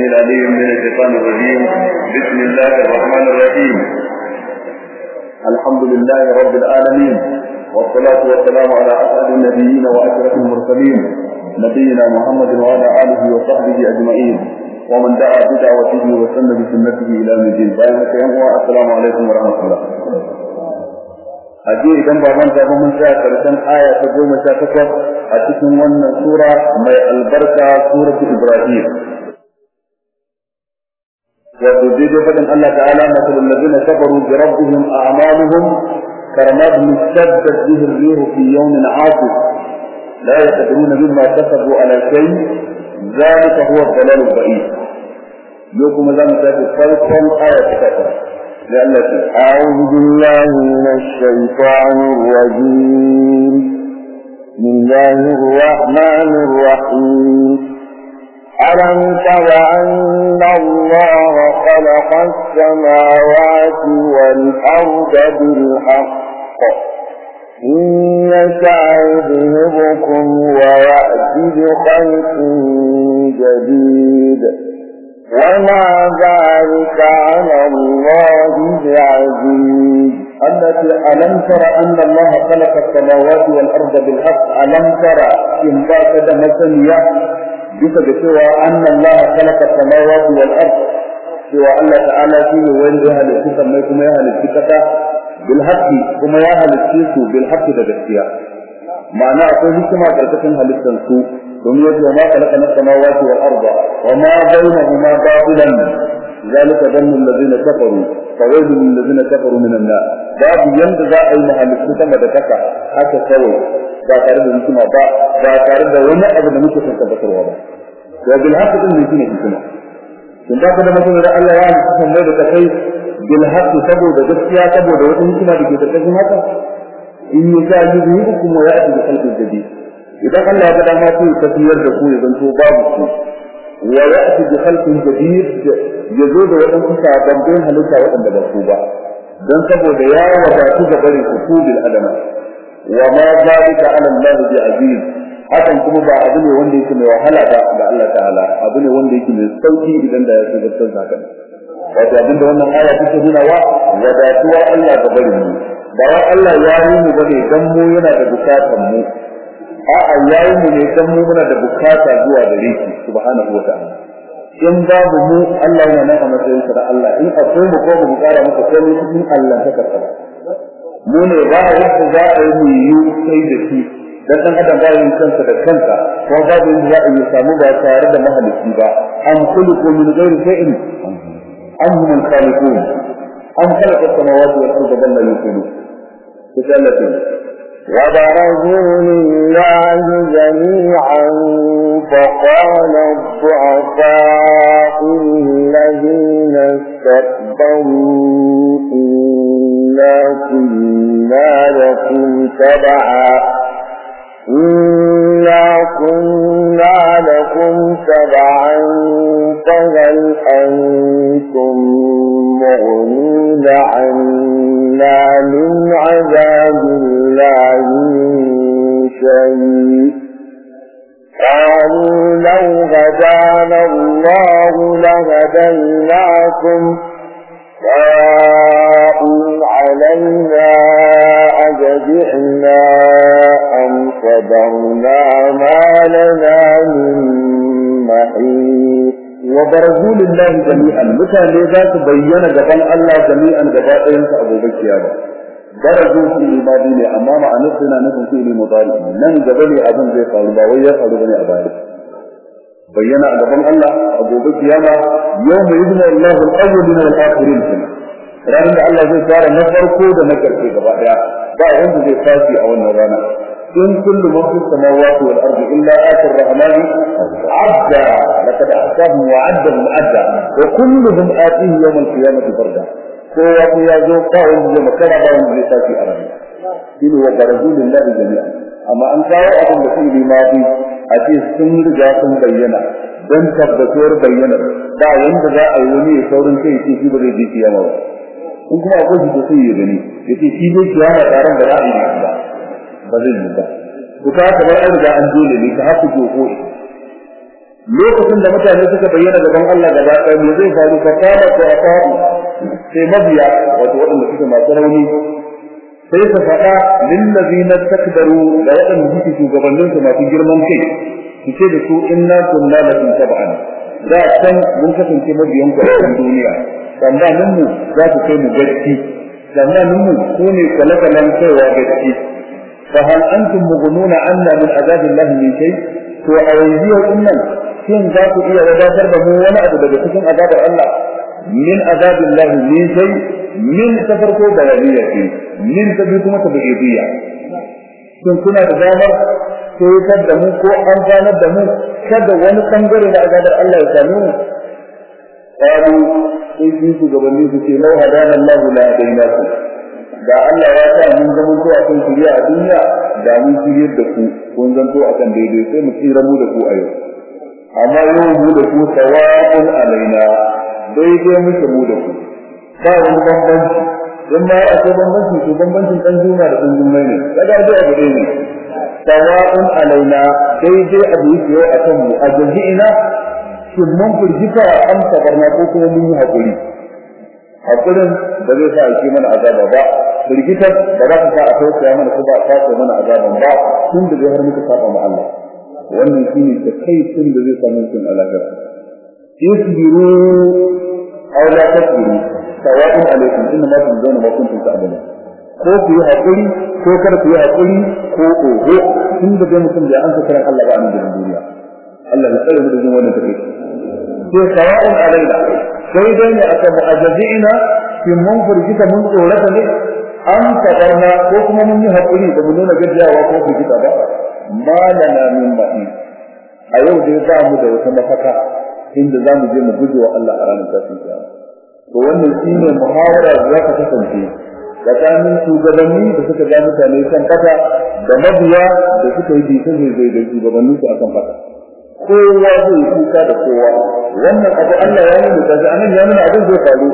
السميع العليم من الشيطان الرجيم. بسم الله الرحمن الرحيم. الحمد لله رب العالمين والصلاة والسلام على أسعد النبيين وأشرف المرسلين نبينا محمد وعلى آله وصحبه أجمعين. ومن دعا بدعوته وسن بسنته إلى يوم الدين. السلام عليكم ورحمة الله. a je idan ba manta ba mun tsaya karshen aya ta goma mai albarka suratu ibrahim faɗin Allah ta'ala masalul ladina kafaru bi rabbihim a'maluhum كرماد مشتدت به الريح في يوم عاصف لا يقدرون مما كسبوا على شيء ذلك هو الضلال البعيد يوكم ذا مسافر فرقا آية كثرة أعوذ بالله من الشيطان الرجيم بسم الله الرحمن الرحيم ألم تر أن الله خلق السماوات والأرض بالحق؟ إن يشاء ويأتي بخلق جديد. وما ذلك على الله بعزيز. التي ألم تر أن الله خلق السماوات والأرض بالحق؟ ألم تر إن بعد مسنيا bisa da cewa anna Allah khalaqa samawati wal ard cewa Allah ta'ala shi ne wanda ya halitta sammai kuma ya halitta kasa bil haqqi kuma ya halitta su bil haqqi da gaskiya. Ma'ana akwai hikima ƙarƙashin halittar su domin yadda ma khalaqa samawati wal ard wa ma bainahuma batilan ذلك ظن الذين كفروا فويل للذين كفروا من النار. باب يند ذا أي مهلك كما ذكر حتى سوى ذا قرب مثل ما ذا قرب وما أبدا مثل كنت بكر وضع وبالحق إن يكون في سنة إن ذا قد مثل ذا الله يعني سبحان الله بكي بالحق تبو بجسيا تبو دوته مثل ما بكي تتجمع إن يشاء يذهبكم ويأتي بخلق الجديد إذا قال الله تعالى ما فيه كثير دخول ابن توباب ويأتي بخلق جديد. Ya zo da wadansu sababbin halitta waɗanda ba su ba. Dan saboda ya wadatu da bari ku bil adama. Wa ma zalika ala Allah bi aziz. Hakan kuma ba abu ne wanda yake mai wahala ba ga Allah ta'ala. Abu ne wanda yake mai sauƙi idan da ya tabbatar da haka. Wato abin da wannan aya take nuna wa wadatuwar Allah ga bari mu. Ba wai Allah ya yi mu ba ne dan mu yana da bukatan mu. A'a ya mu ne dan mu muna da buƙata zuwa gare shi subhanahu wa ta'ala. In babu mu Allah yana nan a matsayin sa da Allah in akwai mu ko mu kara maka komai cikin Allah ta karɓa mu ne ba yadda za a yi mu yi sai da shi dan dan adam ba yin kansa da kansa ko babu yadda za a yi samu ba tare da mahalicci ba an kullu min ghairi shay'in am hum al-khaliqun am khalaqa as-samawati wal arda bal la yuqinun وبرزوا لله جميعا فقال الضعفاء للذين استكبروا إنا كنا لكم تبعا. إنا كنا لكم تبعا فهل أنتم مغنون عنا من عذاب الله شيء قالوا لو الله لهديناكم سواء علينا أجزعنا صبرنا ما لنا من محيط وبرزوا لله جميعا. متى ذات بين جبان الله جميعا جبائن أبو بكر برزوا في الماضي أمام أنفسنا نكون في المضارع. من جبل أبن زي قالوا قالوا بني أبارك. بين جبان الله أبو بكر يوم يجمع الله الأولين والآخرين كنا ranar da Allah zai fara na farko da na karshe gaba daya ba wanda zai tashi a wannan rana إن كل من في السماوات والأرض إلا آتي الرحمن عبدا. لقد أحصاهم وعدا عدا وكلهم آتيه يوم القيامة بردا هو قياده قائم يوم كان قائم بلسات أرضه إن هو برزول الله جميعا. أما أن كانوا أهم بسيء ما في أتيه السنر جاكم بينا. don تبتور bayyanar ba wanda za a yi كي ya saurin kai ce إن ba أقول في kiyama بني. in kuma akwai shi da ba zai yi ba. Ku ka ka bai an riga an dole ne ka haku ko ko lokacin da mutane suka bayyana gaban Allah gaba ɗaya me zai faru? Ka kama ko a sai mabiya wato waɗanda suke masu rauni sai su faɗa lillazina takbaru da waɗanda suke shugabannin su masu girman kai su ce da su inna kunna lakum tab'an. Da san mun kasance mabiyan ku a duniya. Tsammanin mu za ku kai mu gaci tsammanin mu ko ne kalakalan kaiwa gaci fa hal antum mughnuna anna min azabillahi min shay? To a yanzu nan shin za ku iya wadatar da mu wani abu daga cikin azabar Allah? Min azabillahi min shay? Min ta farko bayaniya ce min ta biyu kuma tabi'iyya shin kuna da damar da mu ko amfanar da mu wani ɓangare na azabar Allah ya same mu sai su shugabanni su ce lau hadana Allah la hadainakum. Da Allah ya sa mun zama to akan shiriya a duniya da mun shiryar da ku kun zanto akan daidai sai mu tsira mu da ku a yau. Amma yau mu da ku sawa'un alaina daidai muke mu da ku. Ba wani bambanci. In ma akwai bambanci to bambancin dan juma da dan jummai ne. Kaga dai abu ɗaya ne. Sawa'un alaina daidai abu yake yau akan mu a jazi'ina shin mun firgita an sabarna ko kuma mun yi haƙuri hakurin ba zai sa ake mana azaba ba. Firgitar ba za ka sa a tausaya mana ko ba a mana azaban ba. Tun da zai har muka saba ma Allah. Wannan shine da kai tun da zai samu cin alakar isbiru aw la tasbiru. Sawa'un alaikum. Inna ma tunzuna ma kuntum ta'malun. Ko ku yi haƙuri ko kar ku yi haƙuri ko oho. Tun da dai mutum da an sa karan Allah ba a nan duniya. Allah ya tsare mu da wannan take sai sawa'un alaina sai dai ne aka mu'azzabina fi mun furgita mun tsorata ne? An tabarna ko kuma mun yi haƙuri da mu nuna gajiyawa ko furgita ba? Malana min ba'i. A yau dai za mu da wata mafaka inda za mu je mu guje wa Allah a ranar tashin kiyama. To wannan shine muhawara da za ka kasance tsakanin shugabanni da suka ga mutane kan kasa da mabiya da suka yi bisa zai da shugabanni su akan kasa kowa zai kuka da kowa wannan abu Allah ya nuna kaji anan ya nuna abin zai faru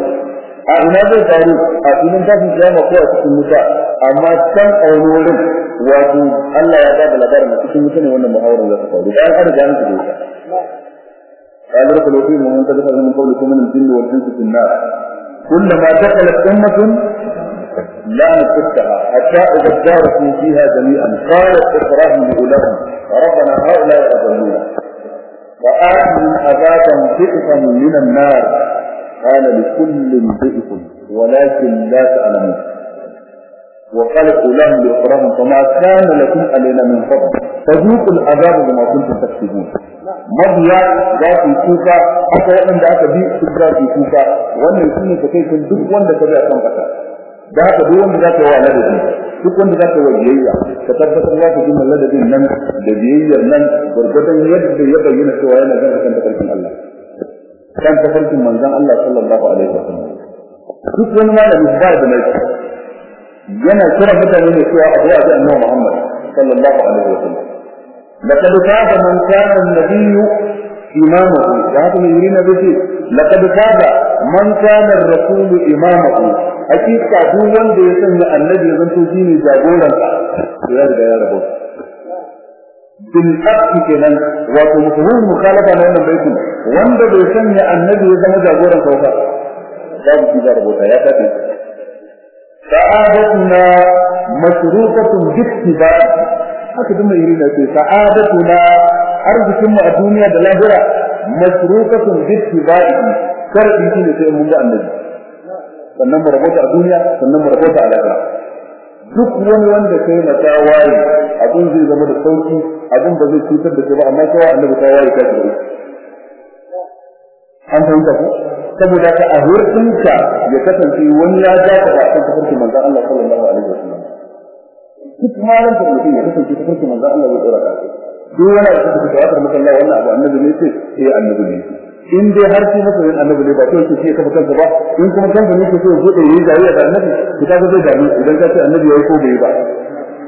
a ina zai faru a filin tashin kiyama ko a cikin wuta amma can a wani wurin wato Allah ya bada labarin a cikin wuta ne wannan muhawarar za ta faru bayan an riga an shiga wuta قال ادخلوا فيه ومن تدخل من قبلكم من الجن والانس في النار كلما دخلت امه لا نفتها حتى اذا اداركوا فيها جميعا قالت اخراهم لاولاهم ربنا هؤلاء اضلونا وآتهم عذابا ضعفا من النار. قال لكل ضعف ولكن لا تعلمون. وقال أولاهم لأخراهم فما كان لكم علينا من فضل؟ فذوقوا العذاب بما كنتم تكسبون. mabiya za su kuka haka waɗanda aka bi su za su kuka wannan kai kun duk wanda da haka duk wanda za ka yi wa ladabi duk wanda za ka yi wa biyayya ka tabbatar za ka gina ladabin nan da biyayyar nan gwargwadon yadda ya bayyana cewa yana kan kan tafarkin Allah kan tafarkin manzon Allah sallallahu alaihi wasallam duk wani malami ba da mai yana kira mutane ne cewa abu ya ji annabi Muhammad sallallahu alaihi wasallam لقد فاز من كان النبي إمامه وهذا يرينا به لقد فاز من كان الرسول إمامه hakika duk wanda ya sanya annabi zan to shine jagoran sa ya riga ya rabo bil haqqi kenan wato mutumin mukhalafa na wannan baitin wanda bai sanya annabi ya zama jagoran sa ba babu shi da rabota ya tafi sa'adatuna masrufatun bi ittiba'i haka duk mai irina ce sa'adatuna arzikin mu a duniya da lahira masrufatun bi ittiba'i karbi shine sai mun ga annabi sannan mu rabota a duniya sannan mu rabota a lahira. Duk wani wanda kai na tawaye abin zai zama da sauƙi abin ba zai cutar da kai ba amma kawai annabi tawaye ka ji an fahimta ko saboda ka a hurtinka ya kasance wani ya ja ka ba kan tafarkin manzon Allah sallallahu alaihi wasallam. Duk malam da mutum ya kasance tafarkin manzon Allah zai dora ka duk wani da ka tawatar maka Allah wannan abu annabi ne ce eh annabi ne in dai har shi masa yin annabi ne ba to yake kafa kansa ba in kuma kansa ne ke so ya buɗe yayi jariya da annabi to ka ga zai damu idan ka ce annabi yayi ko bai ba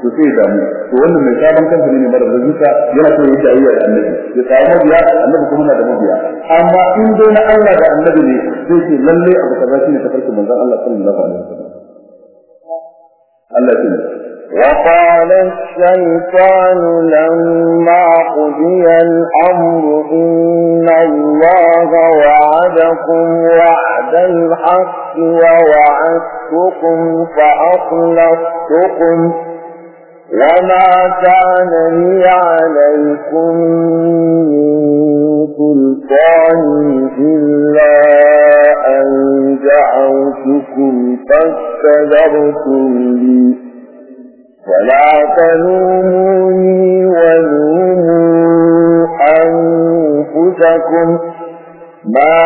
to sai ya damu to wannan mai sabon kansa ne mara zuciya yana so yayi jariya da annabi. Ya samu mabiya annabi kuma na da mabiya. Amma in dai na Allah da annabi ne sai ce lalle abu kaza shine tafarkin manzon Allah sallallahu alaihi wasallam. Allah ya وقال الشيطان لما قضي الأمر إن الله وعدكم وعد الحق ووعدتكم فأخلفتكم وما كان لي عليكم سلطان إلا أن دعوتكم فاستجبتم لي. ولا تلوموني ولوموا أنفسكم. ما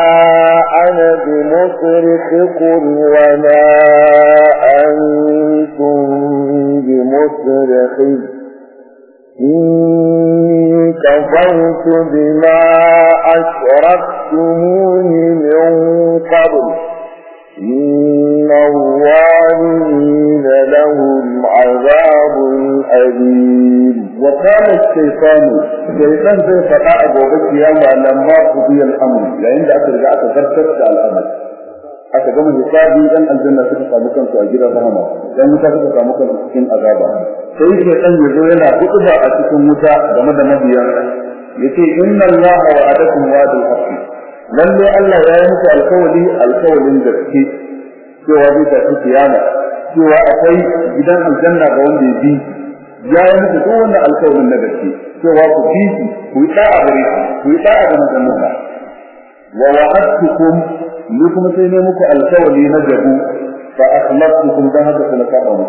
أنا بمصرخكم وما أنتم بمصرخي. إني كفرت بما أشركتمون من قبل. وكان الشيطان الشيطان زي فتاة أبو بكي يلا لما قضي الأمر. لأن ذاك رجع تفكر على الأمر. حتى قم الحساب إذن الجنة تبقى مكان تؤجير الرحمة لأن متابقة مكان تسكين أغابا فإن الشيطان يقول لنا بقضى أتكم متى؟ بمدى مبيا يكي إن الله وعدكم وعد الحقيق lalle Allah ya yi muku alkawali alkawalin gaske cewa zai tafi kiyama cewa akwai gidan aljanna ga wanda ya bi ya yi muku duk wannan alkawalin na gaske cewa ku bi ku yi da'a gare ku yi da'a ga manzanninka wa wa'adtukum ni kuma sai ne muku alkawali na jabu fa akhlaftukum dan haka kuma ka muku.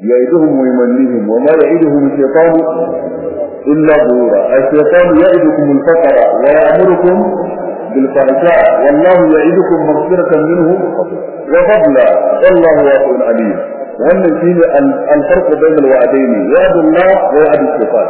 Ya'iduhum wa yumannihim wa ma ya'iduhum shaytan إلا غرورا الشيطان يعدكم الفقر ويأمركم بالفحشاء. والله يعدكم مغفرة منه وفضلا. والله واسع عليم. وأن الفرق بين الوعدين. وعد الله ووعد الشيطان.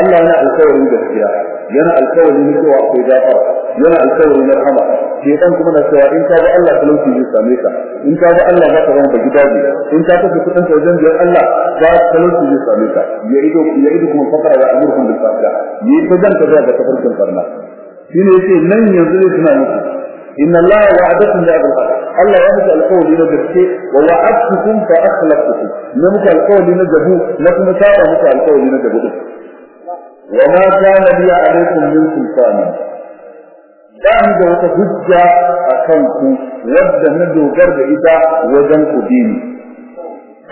Allah yana alkawarin gaskiya yana alkawarin cewa akwai gafara yana alkawarin rahama. Ke dan kuma na cewa in ka ga Allah talauci zai same ka in ka ga Allah za ka zama bagi daji in ka kashe kuɗin ka wajen biyar Allah za talauci zai same ka. Ya ido ya ido kuma fakara ya amurkum bil fasiya yi ta dan ka ga tafarkin farna shine ya ce nan yanzu ne tuna muku. Inna Allah wa'adakum bi bil haqq Allah ya muku alkawari na gaske wa wa'adtukum fa akhlaftukum. Na muku alkawari na gabu na kuma saba muku alkawari na gabu وما كان لي عليكم من سلطان. دعني دعوت حجة أكنكم وابدا ندو قرب إذا وجنك ديني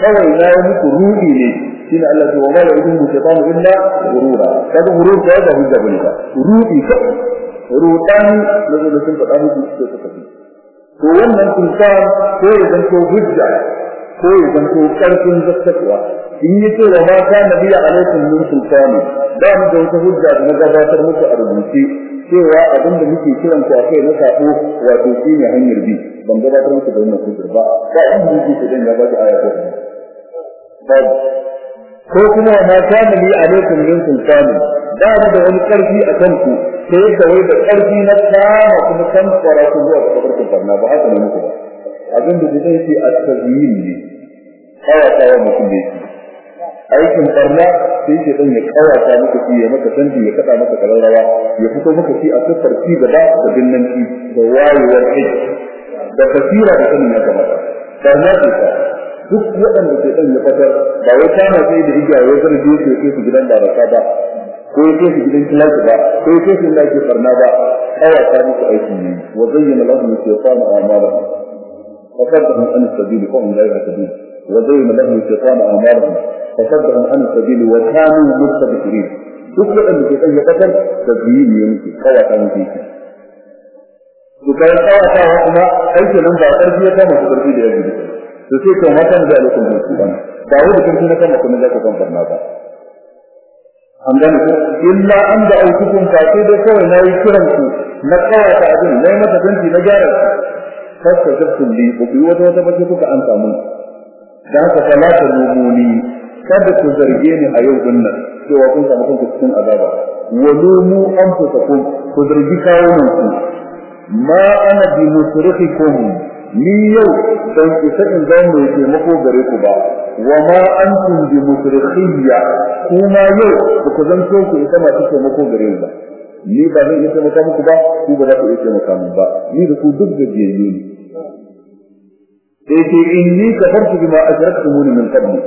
قوي لا يمك روحي لي. سين الله جو وما يعدون بشيطان إلا غرورا. كذا غرور جاء ذا حجة بنيها روحي كذا روحاني لذي بسم تطعني في السيطة كذي فوانا انسان كوي جنكو حجة كوي جنكو كنكو جنكو in yi ce wa ma kana biya alaikum min sultani da mu da wata hujja da na gabatar muku a rubuce cewa abin da muke kiran ku akai na sako wato shi ne hanyar bi. Ban gabatar muku da wannan hujjar ba. Ba in yake ce dan gaba da aya ko ba ko kuma ma kana li alaikum min sultani da mu da wani ƙarfi a kan ku sai da wai da ƙarfi na kama kuma kan fara ku zuwa ga kabarkin barna ba haka ne muku ba. Abin da zai ce at-tazyin ne. Kawata wa mutum yake aikin karna sai ke dan ya ƙawata maka shi ya maka canji ya kada maka kalarawa ya fito maka shi a tsakar ci gaba da binnanci da wayewar aiki da fasira da sanin ya kamata. Karna ce ta. Duk waɗanda ke dan ya fatar ba wai kama sai da igiya wai zan je ke su gidan barasa ba ko ya su gidan kilasi ba ko ya su inda ke farna ba ƙawata muku aiki ne. Wa zayyana lahum shaytanu a'malahum. Fa qad an sabili fa la yahtadun وزين له الشيطان أعماره فصدق عن سبيله وكانوا مستبكرين شكرا لكي أي قتل تزيين يمكن قوة تنزيك وكان قوة تنزيكنا أي شيء لنبع تنزيه كما تبرئي لأجل تسيك وما كان ذلكم من السلام فأول كنتنا كما كنا ذاك كان فرناها عندنا إلا أن دعوتكم فاتيد سوى لا يكرمكم نقوى تعدين نعمة تنزي نجارة. فاستجبتم لي وفي وجهة أنت منك. Da haka fa la kada ku zarge ni a yau ɗin nan cewa kun samu kanku cikin azaba. Wa lumu anfusakum ku zargi kawunan ku ma ana bi musrifikum ni yau ban isa in zan mai taimako gare ku ba. Wa ma antum bi musrifiyya kuma yau ku zanto ku isa masu taimako gare ku ba. Ni ba zan iya taimaka muku ba ku ba za ku iya min ba. Ni da ku duk da biyayyu ne. Sai ce inni kafartu bima ashraktumuni min qabli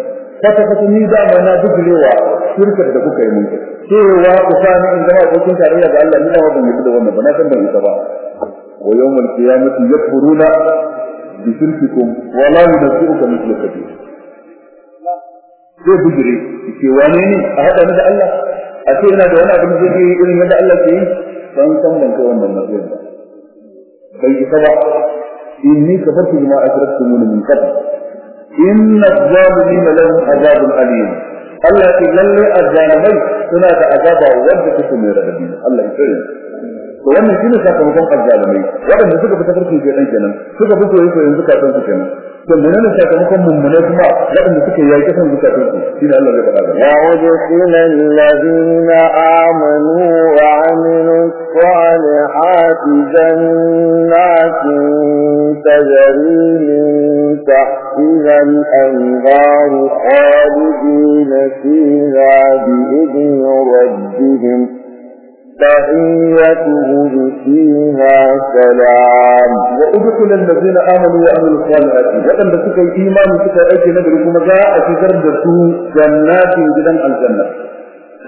kwata kwata ni da ma na bijirewa shirkar da kuka yi mun cewa ku sani in zama abokin tarayya ga Allah ni na ban yi da wannan ba na san ban yi ba wa yawmal qiyamati yakfuruna bi shirkikum wa la yunabbi'uka mithlu kabir zai bijire ke wane ne a hada ni da Allah a ce ina da wani abin da zai yi irin yadda Allah ke yi ban san ban kai wannan matsayin ba bai isa ba inni kafartu bima ashraktumuni min qabl inna adh-dhalimina lahum adhabun alim Allah ya lalle azzalimai suna da azaba wanda take mai radadi Allah ya kare to wannan shine sakamakon azzalimai waɗanda suka fita farkin kenan suka fito zukatan su kenan to menene sakamakon mummune kuma waɗanda suka yaki kan zukatan su shine Allah zai faɗa ya udkhila alladhina amanu wa amilu salihati jannatin tajri min tahtiha al-anhar khalidina fiha bi idni rabbihim تحيتهم فيها سلام وأدخل الذين آمنوا وعملوا الصالحات وأن بسك الإيمان بسك أيك نبري كما جاء في درد جنات جدا الجنة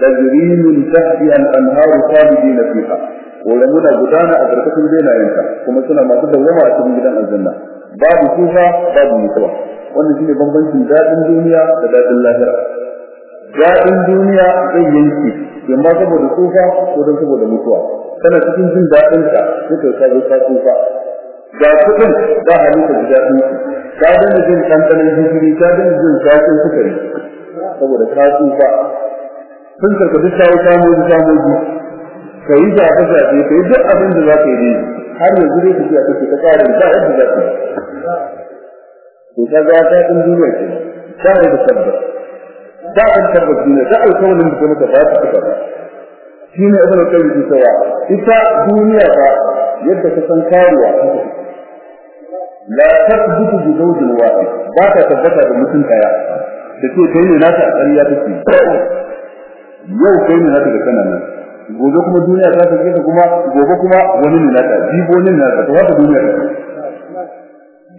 تجري من تحتها الأنهار خالدين فيها ولمنا غدانا أدركتم بين أينك كما سنة ما تدوما أتم جدا الجنة باب كوفا باب متوى wannan shine bambancin daɗin duniya da daɗin lahira daɗin duniya zai yanke yamma saboda tsufa ko don saboda mutuwa. Kana cikin jin daɗin ka sai ka zo ka tsufa. Ga kuɗin ba hali ka ji daɗin ka dana jin kankanin hijiri ka dana jin zafin sukari. Saboda ka tsufa. Sun kar ka duk kawo samoji samoji ka yi zaɓe zaɓe ka yi duk abin da za ka yi har yanzu dai tafiya kake ta ƙarin ba yadda za ka yi. To ka ga daɗin duniya ke ya da tabbas. Da an tabbaci ne da alƙawarin da kuma ba ta cika ba shi ne ibn qayyim ke ita duniya ba yadda ka san karuwa la tasbutu bi zawjin wahid ba ta tabbata da mutum ɗaya da ke kai ne naka ƙarya take yau kai ne naka da kana nan gobe kuma duniya ta take ka kuma gobe kuma wani ne naka jibo ne naka to haka duniya take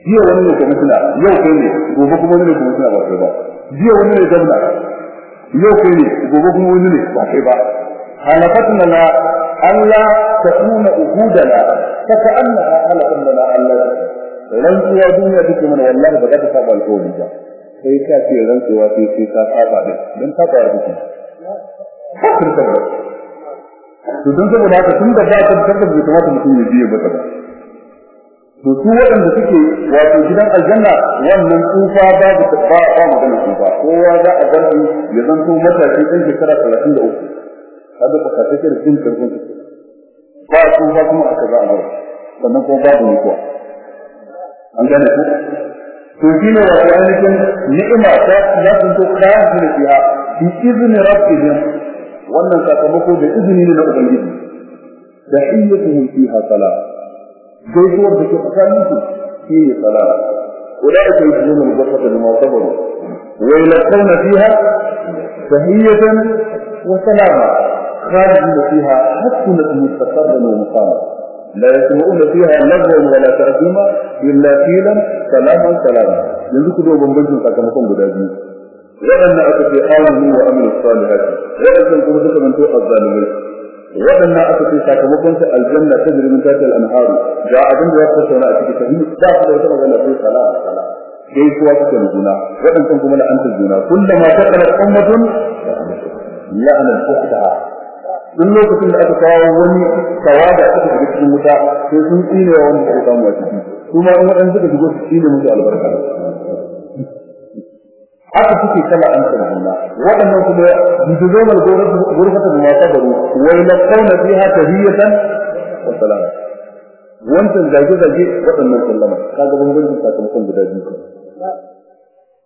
jiya wani ne kuma suna yau kai ne gobe kuma wani ne kuma suna ba kai ba jiya wani ne gwamna yau kai ne gobe kuma wani ne ba kai ba. Halafatna la Allah ta tuna uhudana ta ka anna halafatna la Allah. Rantsuwa duniya take mana wallahi ba za ta saba alƙawari ba. Sai ka ce rantsuwa sai sai ka saba din dan ta fara duki hakin tabbas. To don saboda haka tun da ba ta tabbas bai kamata mutum ya biye ba ba. To su waɗanda suke wato gidan aljanna wannan tsufa babu ba ba magana tsufa. Kowa za a bar ya zanto matashi ɗan shekara talatin da uku. Kada ka kace da jin ƙarfin su. Ba tsufa kuma aka za a bar sannan kuma babu mutuwa an gane ku? To shi ne wato ainihin ni'ima ta za su to kayan su da fiya bi izinin rabbihim. Wannan sakamako da izini ne na ubangiji. Da iyyatuhum fiha salat ke tsakanin su shi ne salama أولئك يجزون الغرفة بما صبروا. ويلقون فيها تحية وسلاما. خالدين فيها حسنة مستقرا ومقاما لا يسمعون فيها لغوا ولا تأثيما إلا قيلا سلاما سلاما. بمبنجل سakamakon guda biyu waɗanda aka ce amanu wa amilu salihati waɗannan kuma suka zanto azzalimai waɗannan aka ce sakamakon su aljanna ta jirgin ta tal anharu ga abin da ya tattauna a cikin sahihi da su da wata magana sai sala sala. Sai kuwa suka juna waɗannan kuma la'antar juna. Kullama taqala ummatun la'ana al-ukhtaha duk lokacin da aka kawo wani tawada aka shiga cikin wuta sai sun tsine wa wanda suka samu a ciki. Kuma in waɗanda suka shigo su tsine musu albarka. haka suke tala'anta da juna waɗannan kuma jizo mai gurfatar da mata da ruwa wai na kauna fiha tahiyatan wa salama wancan zage-zage waɗannan sallama kaga bambancin sakamakon guda biyu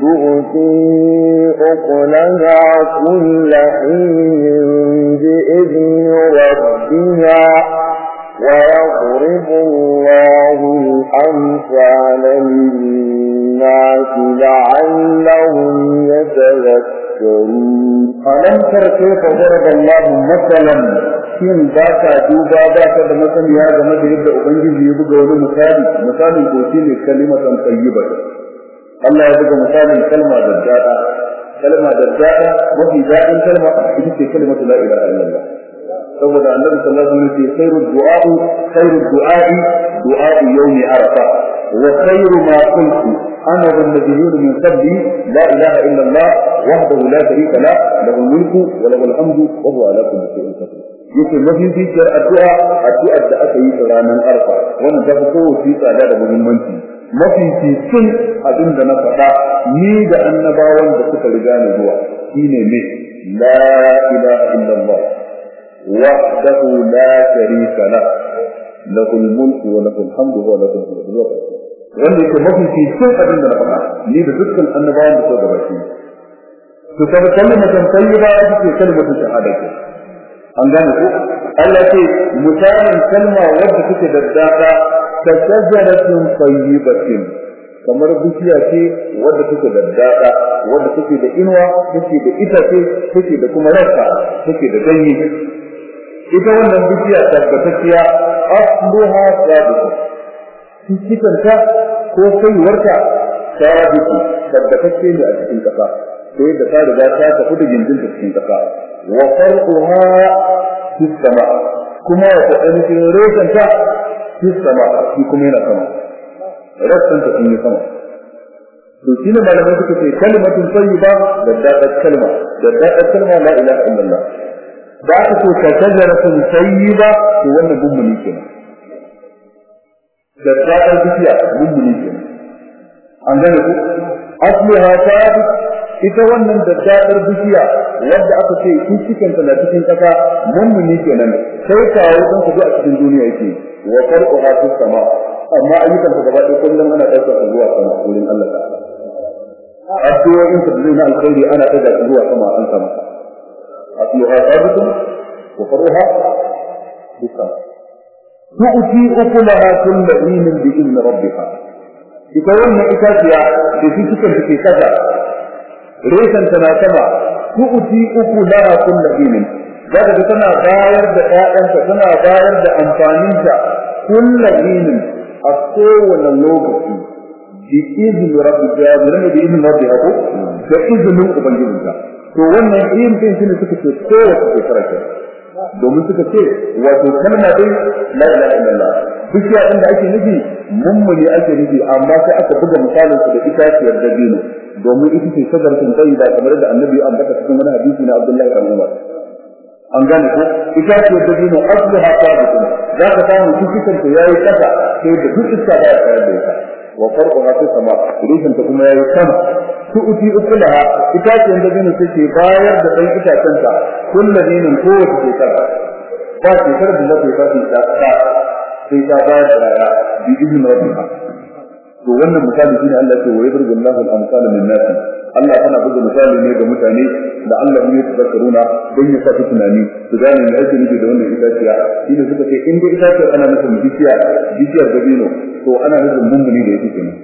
تؤتي أكلها كل حين بإذن بها ويضرب الله الأمثال للناس لعلهم يتذكرون. ألم تر كيف ضرب الله مثلا shin ba ka duba ba ka da masaniya game da ubangiji ya buga wani misali misalin ko shine kalimatan tayyiba Allah ya buga misalin kalma da dada kalma da dada mafi daɗin kalma ita ce kalimatu la ilaha illallah saboda annabi sallallahu alaihi wasallam ya khairu du'a khairu du'a'i du'a'u yawmi arafa wa khairu ma qultu ana wan nabiyyun min qabli la ilaha illa allah wahdahu la sharika la lahu mulku wa lahu alhamdu wa huwa ala kulli shay'in yake mafi fikiyar addu'a addu'ar da aka yi ranar arfa wannan ta fi kowace tsada da muhimmanci mafi cikin abin da na faɗa ni da annabawan da suka riga ni zuwa shine ne la ilaha illallah وحده لا شريك له له الملك وله الحمد وله الحمد wanda yake mafi cikin abin da na faɗa ni da dukkan annabawan da suka gabace to kaga kalmatan tayyiba ita ce kalmatu shahada ke an gane ko Allah ce misalin kalma wadda take da dada ta shajaratin tayyibatin. Kamar bishiya ce wadda take da dada wadda take da inuwa take da itace take da kuma rassa take da ganye. Ita wannan bishiya tabbatacciya asluha sabitu cikanta ko kaiwarta sabitu tabbatacce ne a cikin kasa sai da ta riga ta tafi da gindin ta cikin kasa wa farquha fi sama kuma wa ainihin reshen ta fi sama shi kuma yana sama. Rassan ta yi sama. To shi ne malamai suka ce kalmatun tayyiba da dadar kalma da dadar kalma la ilaha illallah. Da aka ka shajaratun tayyiba to wannan gummuni kenan. Da tsadar bishiya gummuni kenan. An gane ku? Asliha sabit ita wannan da tsadar bishiya wanda aka ce in cikin na cikin kasa mummuni kenan sai kawo dan ku a cikin duniya yake wa farquha fis sama amma ayyukan ta gaba ɗaya kullum ana ɗaukar su zuwa sama wurin Allah ta'ala addu'o'in su na alkhairi ana ɗaga su zuwa sama an sama أصلها ثابت وفرعها بالسماء تؤتي أكلها كل حين بإذن ربها ita wannan itaciya da shi cikin da ke kaza reshen tana sama tu'ti uku laha kullu hinin za ka tana bayar da ƴaƴanta tana bayar da amfaninta kullu hinin a kowane lokaci. Bi izinin rabbi zama da izinin rabbi hako da izinin ubangijinka to wannan yin din shine suka ce kowace shekara ke domin suka ce wato kalma dai la ilaha illallah. Duk ya da ake nufi mummuni ake nufi amma sai aka buga misalin su da itaciyar dabino. Domin ita ce shajaratun tayyiba kamar da annabi an baka cikin wani hadisi na Abdullahi ibn Umar. An gane ko? Itaciyar dabino asluha sabitun za ka samu cikin ta yayi kasa sai da duk iska da ya tsaya da ita. Wa farquha fi sama rishin ta kuma yayi sama. Tu'ti ukulaha itacen da bin take bayar da dan itacen ta. Kullu dinin kowace shekara. Ba shekara da fashi ta ta. Sai ta bayar da raya bi idin rabbiha to wannan misali shine Allah ce wa yadrubu Allahu al-amsala lin-nas Allah tana buga misali ne ga mutane da Allah ne ya tafakkaruna don ya saki tunani su gane me ake nufi da wannan itaciya. Shine suka ce in dai itaciya ana nufin bishiya bishiyar dabino to ana nufin mummuni da yake kenan.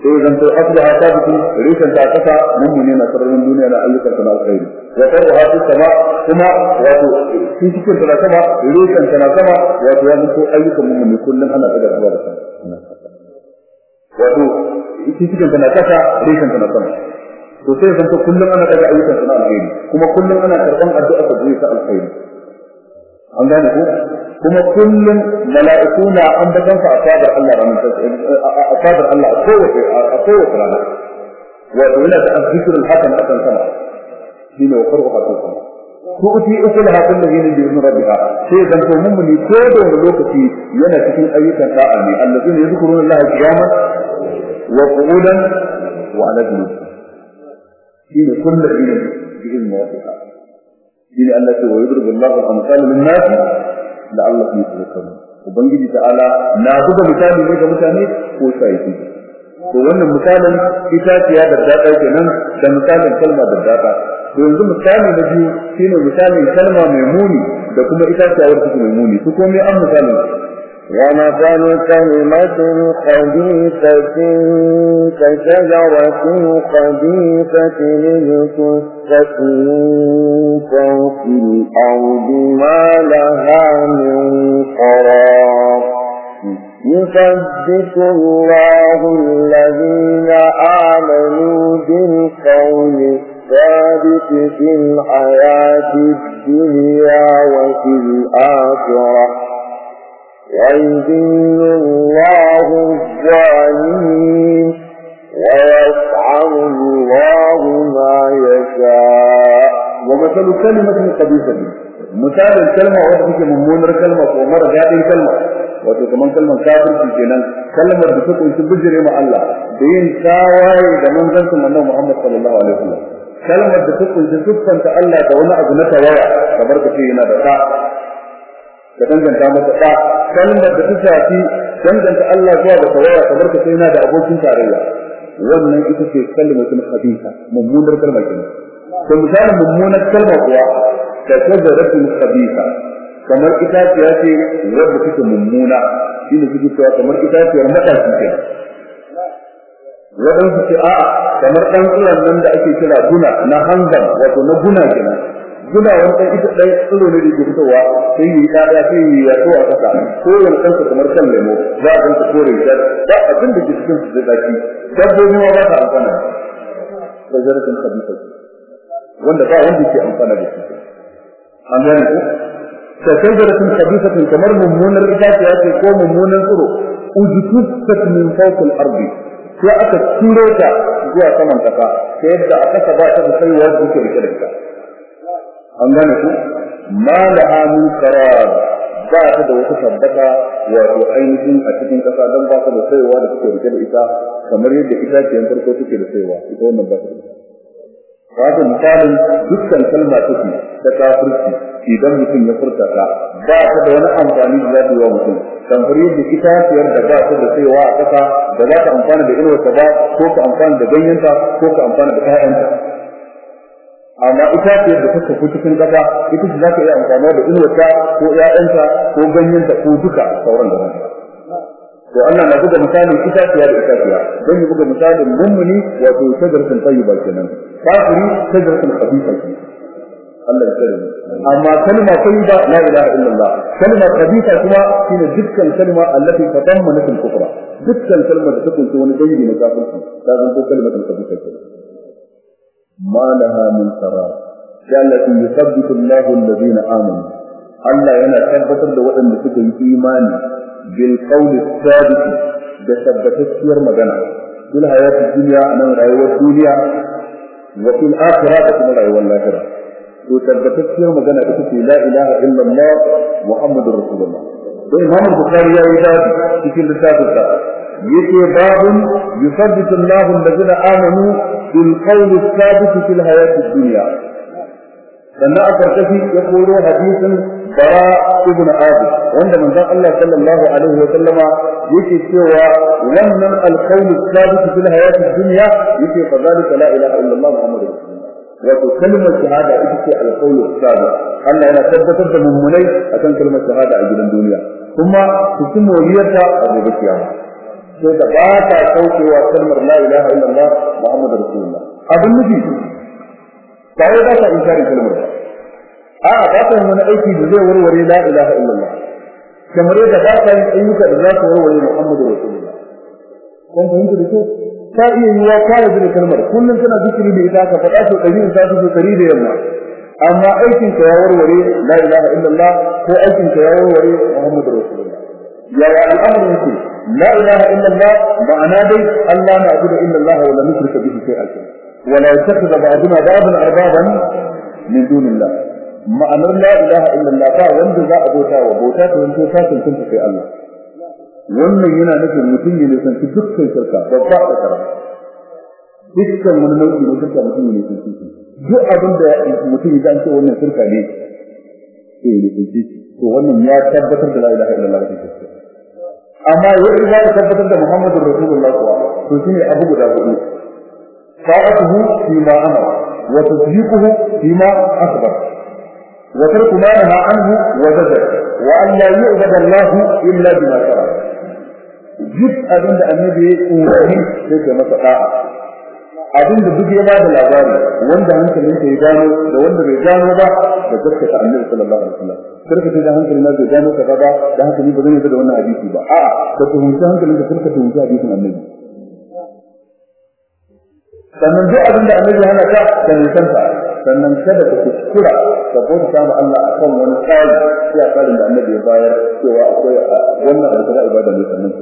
Sai zan to asli ha sabitu rikan ta kasa mummuni na sararin duniya na ayyukan sana alkhairi. وتظهر السماء كما وضوء في تكون تلا سماء ليس أن تنا سماء وضوء أنكو أيكم من من كل أنا أقدر أبدا وضوء في تكون تنا ليس أن تنا سماء وكيف أنت كل أنا أقدر أيكم من كل أنا أقدر كما كل أنا أقدر أدعى تدريس الخير. عندها نقول كما كل ملائكونا عندك أنت أصابر الله رمضان أصابر الله أصوة أصوة رمضان وإلا تأذكر الحكم أصلا سماء wani lokaci yana cikin ayyukan da'a ne allazina yadhkuruna Allah qiyaman wa qu'udan wa ala junub shine kullu hinin bi idni rabbiha shine Allah ce wa yadrubu Allah al-amsal lin-nas la'allahum yatafakkarun ubangiji ta'ala na buga misali ne ga mutane ko sai to wannan misalin itaciya da dada kenan da misalin kalma da dada to yanzu misali na biyu shine misalin kalma mai muni da kuma itaciya wadda take mai muni su komai an misalin ومثل كلمة خبيثة كشجرة خبيثة اجتثت من فوق الأرض ما لها من قرار يثبت الله الذين آمنوا بالقول الثابت في الحياة الدنيا وفي الآخرة ويذل الله الظالمين ويفعل الله ما يشاء ومثل كلمة خبيثة مثال الكلمة في ممونر كلمة ومر جادين كلمة wato kaman kalmar kafirci kenan kalmar da ta kunshi bijire ma Allah da yin tawaye da manzancin Annabi Muhammad sallallahu alaihi wasallam kalmar da ta ƙunshi siffanta Allah da wani abu na tawaya kamar ka ce yana da ta ka danganta masa da kalmar da ta shafi danganta Allah zuwa da tawaya kamar ka ce yana da abokin tarayya. Wannan ita ce kalmatul khabitha mummunar kalma kenan. To misalin mummunar kalma kuwa ta shajaratul khabitha kamar itaciya ce wadda take mummuna shine suke cewa kamar itaciyar matashi ce waɗansu ce a'a kamar ɗan tsiron nan da ake kira guna na hanzar wato na guna kenan. Guna wani ɗan ita ɗan tsiro ne da ke fitowa sai yi ɗaya sai yi yaɗo a ƙasa. Ko wani ɗansa kamar kan lemo za a ɗansa kore shi. Ba abin da ke cikin su zai ɗaki. Dabbobi ma ba ta amfana da zarafin kabisa wanda ba wanda ke amfana da shi. An gane ku? Ta shajaratin kabisatin kamar mummunar itaciya ce ko mummunan tsiro. Ujutustat min fawqil ardi. Sai aka turo ta zuwa saman kasa ta yadda a kasa ba ta da sai wa duke riƙe da ita. An gane ku? Ma laha min qarar ba ta da wata tabbata wato ainihin a cikin kasa dan ba ta da saiwa da take riƙe da ita kamar yadda itaciyan farko take da saiwa ita wannan ba ta da ita. Wato misalin dukkan kalma take ta kafirci. Idan mutum ya furta ta ba ta da wani amfani da za wa mutum. Kamar yadda itaciyar da ba ta da saiwa a ƙasa da za ta amfana da inuwarta ba ko ka amfana da ganyenta ko ka amfana da ƴaƴanta. Amma itaciyar da ta tafi cikin ƙasa ita ce za ka iya amfana da inuwarta ko ƴaƴanta ko ganyenta ko duka sauran da wani to Allah na buga misalin itaciya da itaciya don ya buga misalin mummuni wato shajaratun tayyiba kenan. Kafiri shajaratun khabisa kenan. Allah ya tsare amma kalma tayyiba la ilaha illallah kalma khabisa kuma shine dukkan kalma allati tatammanat al-kufra dukkan kalma da ta kunshi wani dangi na kafirci ta zanto kalmatul khabisa kenan ma laha min qarar allati yuthabbitu Allahu alladhina amanu Allah yana tabbatar da waɗanda suka yi imani bil qawli thabit da tabbatacciyar magana fil hayati dunya nan rayuwar duniya wa fil akhirah da kuma rayuwar lahira to tabbatacciyar magana ita ce la ilaha illallah muhammadur rasulullah to imam bukhari ya yi babu cikin littafin sa yake babun yusabbitu allah alladhina amanu bil qawli thabit fil hayati dunya sannan a karkashi ya koro hadisin bara ibn abi wanda manzon Allah sallallahu alaihi wa sallama yake cewa wannan alqawlu thabit fil hayati dunya yake fa zalika la ilaha illallah muhammadur rasulullah wato kalmar shahada ita ce alqawlu thabit Allah yana tabbatar da mummunai akan kalmar shahada a gidan duniya. Kuma su ci moriyarta a gobe kiyama. Sai da ba ta saukewa kalmar la ilaha illallah muhammadur rasulullah. Abin nufi ba ba ta inkarin kalmar ba. A'a ba ta wani aiki da zai warware la ilaha illallah. Kamar yadda ba ta yin ayyuka da za su warware muhammadu rasulullah. Kun fahimta da kyau? Ta iya yiwa ka yarda da kalmar kullum tana zikiri da ita ka faɗa su ɗari in ta su ɗari da yamma amma aikin ka ya warware la ilaha illallah ko aikin ka ya warware muhammadu rasulullah yaya al'amarin yake la ilaha illallah ma'ana dai Allah na abu da illallah wa la nusrika bihi shay'an wa la yattakhidha ba'duna ba'dan arbaban min dunillah ma'anar la ilaha illallah ba wanda za a bauta wa bauta ta wanto ta tantance sai Allah wannan yana nufin mutum ne san dukkan shirka babba da kara dukkan wani nau'i na shirka mutum ne san shi duk abin da mutum ya ce wannan shirka ne sai san shi to wannan ya tabbatar da la ilaha illallah ta shirka amma yadda za ka tabbatar da Muhammadur Rasulullah kuwa to shine abu guda hudu sa'atuhu fi ma amara wa tasdiquhu fi ma akhbar wa tarku ma naha anhu wa zajar wa an la yu'badu Allah illa bima shara duk abin da annabi ya umarni sai ka masa da'a abin da duk ya bada labari wanda hankalin ka ya gano da wanda bai gano ba da gaskata annabi sallallahu alaihi wasallam karka ce da hankalin na bai gano ka ba da haka ni ba zan yi da wannan hadisi ba a'a ka tuhunci hankalin ka karka tuhunci hadisin annabi sannan duk abin da annabi hana ka ka nisanta sannan kada ka kuskura ka bauta ma Allah akan wani tsari sai a tsarin da annabi ya bayar cewa akwai wannan abu kaza ibada ne sannan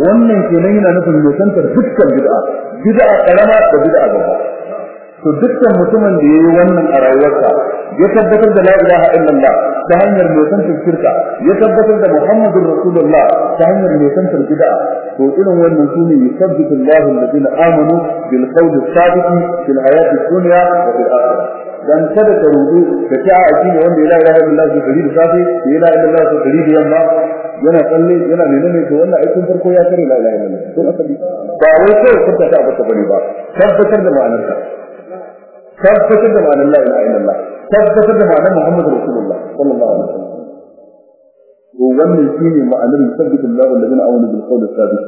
wannan kenan yana nufin nisantar dukkan bid'a bid'a karama da bid'a babba to dukkan mutumin da yayi wannan a rayuwarsa ya tabbatar da la ilaha illallah ta hanyar nisantar shirka ya tabbatar da muhammadur rasulullah ta hanyar nisantar bid'a to irin wannan sune yusabbitu Allahu alladhina amanu bil qawli thabit fil hayati dunya wa fil akhirah dan kada ka rubu da ta aiki ne wanda la ilaha illallah su dari da safi la ilaha illallah su dari da yamma yana tsalle yana menene to wannan aikin farko ya kare la ilaha illallah. To asali ba wai kai kunta ta baka ba ne ba tabbatar da ma'anarka tabbatar da ma'anar la ilaha illallah. Tabbatar da ma'anar muhammadu rasulullah sallallahu alaihi wasallam. To wannan shine ma'anar yusabbitu Allahu alladhina amanu bil qawli thabit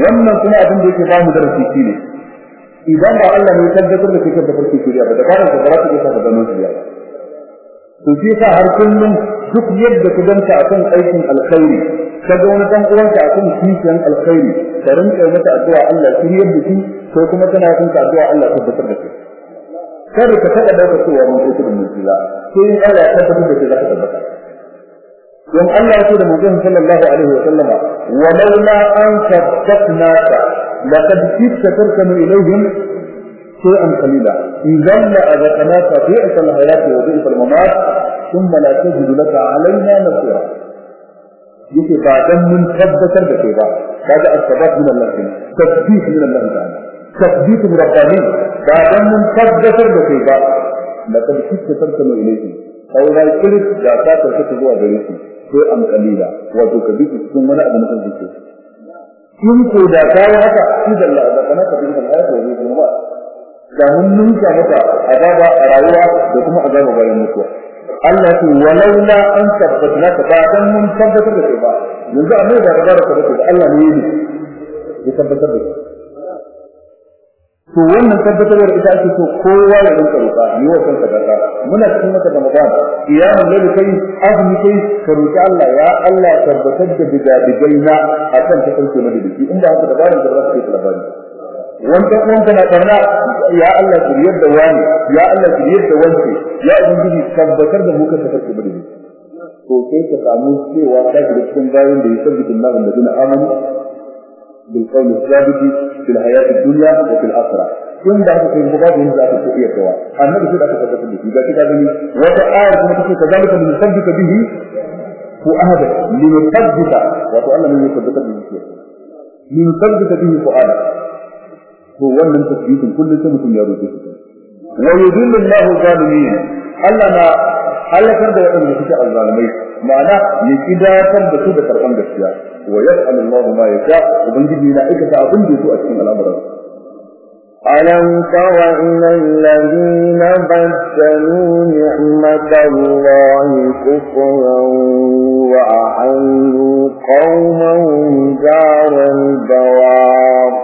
wannan kuma abin da yake ba mu darasi shine idan ba Allah ne tabbatar da kake da farki shiriya ba da karan ka ba ka ka gano shiriya to shi har kullum duk yadda ka danta akan aikin alkhairi ka ga wani dan uwanka akan kishiyan alkhairi ka rinka mata addu'a Allah shiriyar da shi ko kuma kana yin addu'a Allah tabbatar da kai kada ka taɓa dauka cewa mun kai tudun mutila sai in Allah ya tabbatar da kai za ka tabbata don Allah ya ce da manzon sallallahu alaihi wa sallama walaula an sabbatnaka laqad kitta tarkanu ilaihim شيئا قليلا. اذا لاذقناك بئس الحياة وبئس الممات ثم لا تجد لك علينا نصيرا. يجي بعد من تبتكر بكيبا بعد الثبات من الله تثبيت من الله تعالى. تثبيت من ربانه بعد من تبتكر بكيبا لقد كنت تركم إليه أو لا يقلت جاكا تركت هو أبريكي شيء أم قليلا وجو كبير السنونة أبنى تنزل كنت جاكا وحكا إذا لا أذقناك بإذن da mun nunka maka azaba a rayuwa da kuma azaba bayan mutuwa. Allah ce walaula an tabbata ka ba dan mun tabbatar da kai ba. Yanzu amma da tabaraka da Allah ne ya tabbatar da to wannan tabbatarwar ita ake so kowa ya rinka roƙa yi wa kanka gata muna cikin wata Ramadan kiyamun laili kai azumi kai ka roƙi Allah ya Allah tabbatar da digadigai na akan ta da shi inda haka dabarin da za su kai labari. wanda kuma na karna ya Allah ki yadda wani ya Allah ki yadda wanki ya ubangiji tabbatar da mu ka tafi da to sai ka samu cewa da cikin bayan da ya tabbata Allah da dina amanu bil qawli sabiti fil hayati dunya wa fil akhirah. Kun da aka kai buga da aka ko iya kawa. Annabi sai aka tabbata da shi. Ga kika gani. Wata ayar kuma take kazalika min sabbita bihi ko ahada li yuthabbita wa to Allah ne yuthabbita bihi li yuthabbita bihi ko ahada. هو ومن تثبيت كل سمة يارو جسد ويذل الله الظالمين. ألا ما ألا كرد يقوم بكشاء الظالمين. معنى يكدا كم بسودة ترقم بشياء. ويفعل الله ما يشاء. وبنجد ملائكة أظن جسوء أسهم الأمر. ألم تر إلى الذين بدلوا نعمة الله كفرا وأحلوا قومهم دار البوار.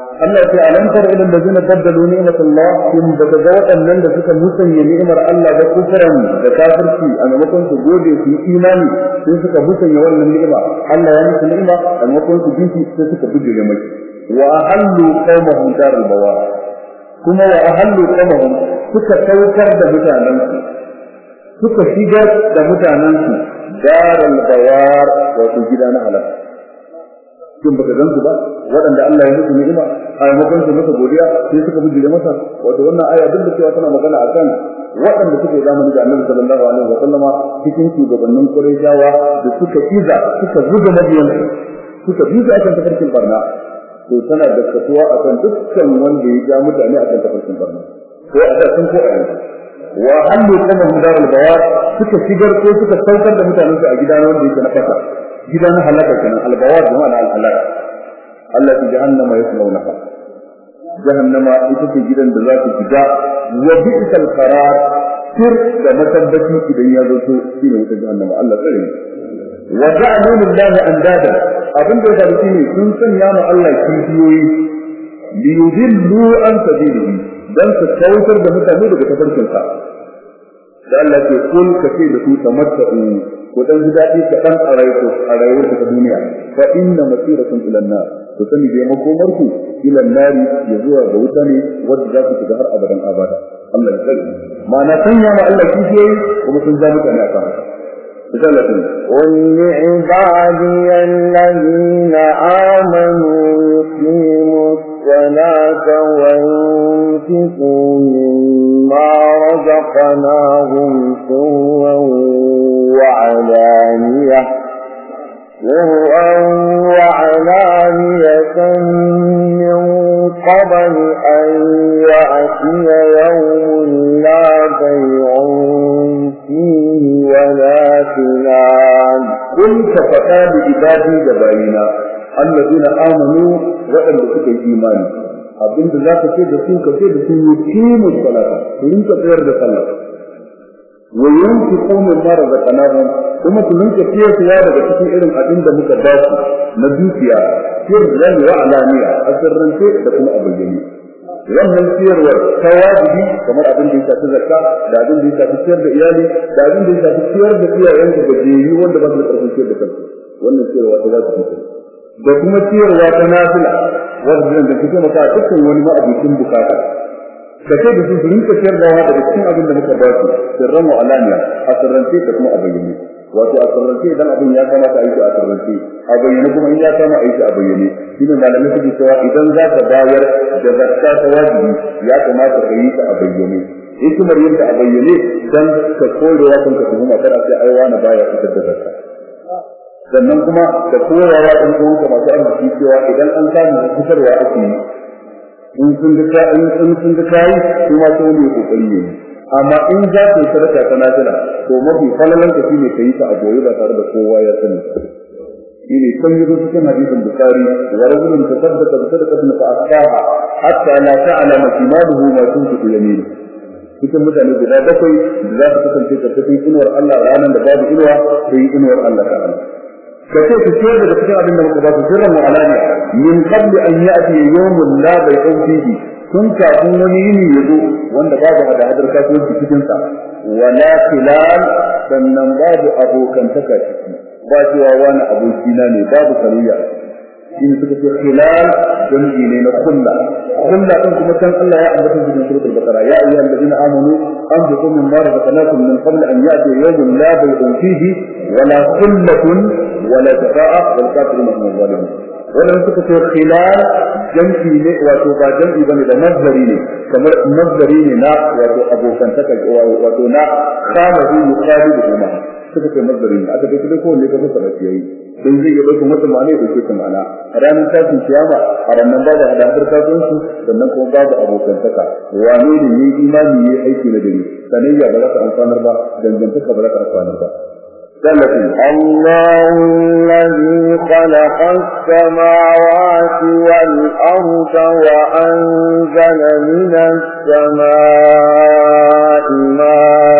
Allah ce alam tara ila allazina baddalu ni'matullah in daga ga waɗannan da suka musanya ni'imar Allah da kufran da kafirci a maimakon su gode su imani sai suka musanya wannan ni'ima? Allah ya musu ni'ima a maimakon su bi sai suka bujire mai. Wa ahallu qawmahum darul bawar. Kuma wa ahallu qawmahum suka saukar da mutanen su suka shigar da mutanen su darul bawar wato gida na halaka kin baka gansu ba waɗanda Allah ya musu ni'ima a maimakon su masa godiya sai suka bijire masa. Wato wannan aya duk da cewa tana magana akan waɗanda suke zamani da Annabi sallallahu alaihi wa sallama cikin shugabannin Qurayshawa da suka kiza suka zuga mabiyan suka bi su akan tafarkin barna. To tana da kasuwa akan dukkan wanda ya ja mutane akan tafarkin barna. Ko a da sun ko a yanzu. Wa hallu kuma hudar albawar suka shigar ko suka saukar da mutanen su a gida wanda yake na fasa gida na halaka kenan albawar da ma'ana al-halaka. Allah ta jahannama yaslaunaha jahannama ita ce gidan da za ku shiga. Wa bi'sal qarar sir da matabbaci idan ya zo to shine wuta jahannama. Allah tsare wa ja'alu lillahi andada. Abin da ya faru ne sun sanya ma Allah kifiyoyi li yudillu an sabilihi dan su kautar da mutane daga tafarkin sa da Allah ke kun kace da su tamattu ko dan ji dadi ka dan a rayuwar ta duniya fa inna masirakum ila an-nar ku sani da makomar ku ila nari ya zuwa ga wuta ne wanda za ku shiga har abadan abada Allah ya sani ma'ana sanya ma Allah kishiyoyi kuma sun ja mutane akan قل لعبادي الذين آمنوا يقيموا الصلاة وينفقوا مما رزقناهم سرا وعلانية. سرا وعلانية من قبل أن يأتي يوم لا بيع فيه ولا خلال. قل فقال لعبادي جبائنا الذين آمنوا waɗanda suka yi imani. Abinda za ka ce da su ka ce da su yi kimu salata. Su rinka tsayar da sallah. Wa yanki qawmin ma razaqnahum. Kuma su rinka ciyarwa daga cikin irin abin da muka dace na dukiya. Sirran wa alaniya a sirrance da kuma a bayyane. Wannan ciyarwar ta wajibi kamar abin da ya shafi zakka da abin da ya shafi ciyar da iyali da abin da ya shafi ciyar da iyayenka da jeyi wanda ba su da ƙarfin ciyar da kansu. Wannan ciyarwa ta wajibi ce. Da kuma ciyarwa ta nafila wanda da take maka dukkan wani ma'abucin buƙata. Ka ce da su rinka ciyar da cikin abin da muka ba su sirran wa alaniya a sirrance da kuma a wato a sirrance idan abin ya kamata a yi a sirrance a bayyane kuma in ya kama a yi a bayyane. Shi ne malamai suke cewa idan za ka bayar da zakka ta wajibi ya kamata ka yi ta a bayyane. Hikimar yin a bayyane dan ka korewa kan ka tuhuma kada sai ai wani baya fitar da zakka. Sannan kuma da korewa ɗan uwanka masu arziki cewa idan an samu fitarwa ake yi. In sun ga in sun ga kai kuma sai ne ƙoƙari ne amma in za ka yi sadaka ta nafila to mafi falalan ka shine ka yi ta a goyi ba tare da kowa ya sani shine kan yi cikin hadisin bukari wa rajulun tasaddaqa bi sadaqatin fa asfaha hatta la ta'lama shimaluhu ma tunfiqu yaminu cikin mutane guda bakwai da za su kasance ƙarƙashin inuwar Allah ranar da babu inuwa sai inuwar Allah ta'ala kace ku ciyar daga cikin abin da muka ba ku sirran mu'alani min qabli an ya'ti yawmun la bay'un fihi. Tun kafin wani yini ya zo wanda babu hada hadar kasuwanci cikin sa wala khilal sannan babu abokantaka ciki. Ba cewa wani abokina ne babu sarayya in suka ce khilal jam'i ne na kulla. Kulla din kuma kan Allah ya ambata cikin suratul baqara. Ya ayyuhal ladina amanu anfiqu mimma razaqnakum min qabl an ya'ti yawmun la bay'un fihi wala khullatun wala shafa'a wal kafirun hum zalimun wannan suka ce khilal jam'i ne wato ba jam'i ba ne da nazari ne kamar nazari ne na wato abokantaka wato na kama hu yuqabilu kuma suka ce nazari ne. Aka ce ko ne ka fara yayi. dan zai ga daukan wata ma'ana da ke ma'ana a ranar tashin kiyama a ranar babu hadadar kasuwanci sannan kuma babu abokantaka wane ne yayi imani yayi aiki na dare sanayya ba za ta amfanar ba dangantaka ba za ta amfanar ba الله الذي خلق السماوات والأرض وأنزل من السماء ماء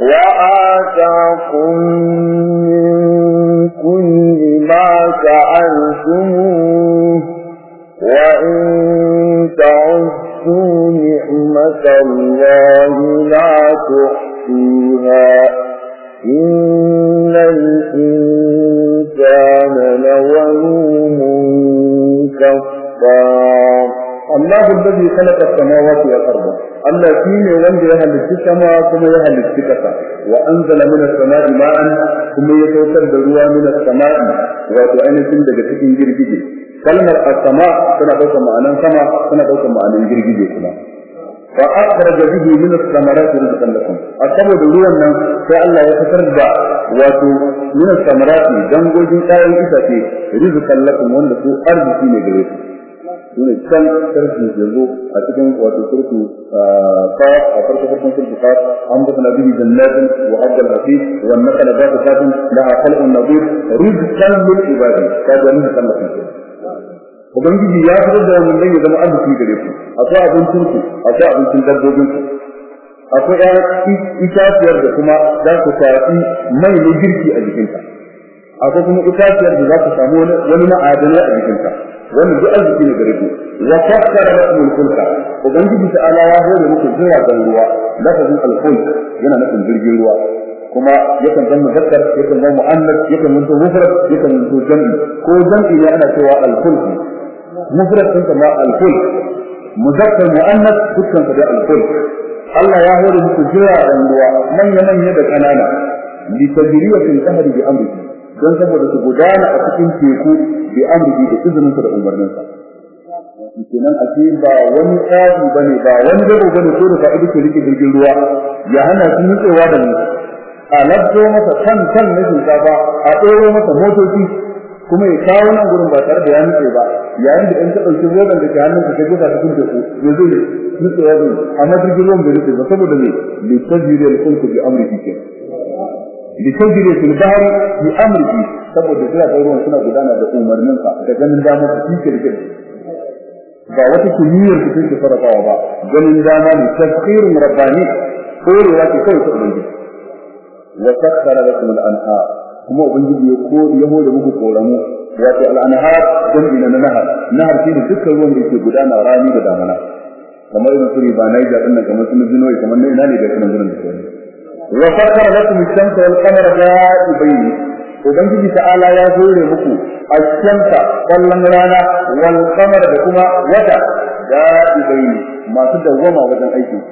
وآتاكم من كل ما سألتموه وإن تعدوا نعمة الله لا تحصيها إن الإنسان لظلوم كفار. الله الذي خلق السماوات والأرض. Allah shi ne wanda ya halitta sama kuma ya halitta kasa wa anzala minas samai ma'an kuma ya saukar da ruwa minas samai wato ainihin daga cikin girgije. Kalmar as-sama tana ɗaukar ma'anan sama tana ɗaukar ma'anan girgije kuma. Fa akhraj bihi min as-samarati rizqan lakum. Asabu da ruwan nan sai Allah ya fitar da wato min as-samarati dangogin kayan itace rizqan lakum wanda ku arziki ne gare ku. Shine can sarki yanzu a cikin wato surtu fa a farko farkon surtu fa an bata na bihi jannatin wa abdul hafiz wa nakala zatu fatin laha khalqun nadir rizqan lil ibadi. Kaga mun san lafiya ubangiji ya fitar da wannan dan ya zama arziki gare ku. Akwai abincin ku akwai abincin dabbobin ku. Akwai ƴaƴan itaciyar da kuma za ku tafi mai na girki a jikinka. Akwai kuma itaciyar da za ku samu wani ma'adanai a jikinka. Wannan duk arziki ne gare ku wa fakkara lakum al-fulka ubangiji ta'ala ya hore muku jiragen ruwa lafazin al-fulk yana nufin jirgin ruwa kuma yakan zama muzakkar yakan zama mu'annas yakan zama mufrad yakan zama jam'i ko jam'i ne ana cewa al-fulk mufrad din kuma al-fulk muzakkar mu'annas dukkan su da al-fulk Allah ya hore muku jiragen ruwa manya manya da kanana li tajriyatin tahri bi amrihi don saboda su gudana a cikin teku bi amrihi da izininsa da umarninsa. Kenan a ce ba wani tsari ba ne ba wani gado ba ne ko da fa'idu ke riƙe jirgin ruwa ya hana su nutsewa da mu a labto masa kan kan na shinkafa a ɗoro masa motoci kuma ya kawo nan gurin ba tare da ya nutse ba. Yayin da in ka ɗauki roban da ke hannun ka kai jefa cikin teku ya zai nutsewa zai amma jirgin ruwan bai nutse ba saboda me? Litajiriyar kulku bi amrihi kenan. litajri fil bahri bi amrihi saboda jira da ruwan suna gudana da umarnin sa da ganin damar da kike da ba wata kimiyyar da kike sarrafawa ba ganin dama ne tafsirun rabbani korewa ke kai ubangiji wa sakkara lakum al-anhar kuma ubangiji ya ko ya hore muku koramu wato al-anhar dan ina na nahar nahar shine dukkan ruwan da ke gudana rani da damana kamar irin su ribanai da ɗin nan kamar su nujinoi kamar na ina ne da kuma gurin da ke وَسَخَّرَ لَكُمُ الشَّمْسَ وَالْقَمَرَ دَائِبَيْنِ wal qamara da'ibayn ubangiji ta'ala ya hore muku ash-shamsa kallon rana wal qamara da kuma wata da'ibayn masu dawwama wajen aikin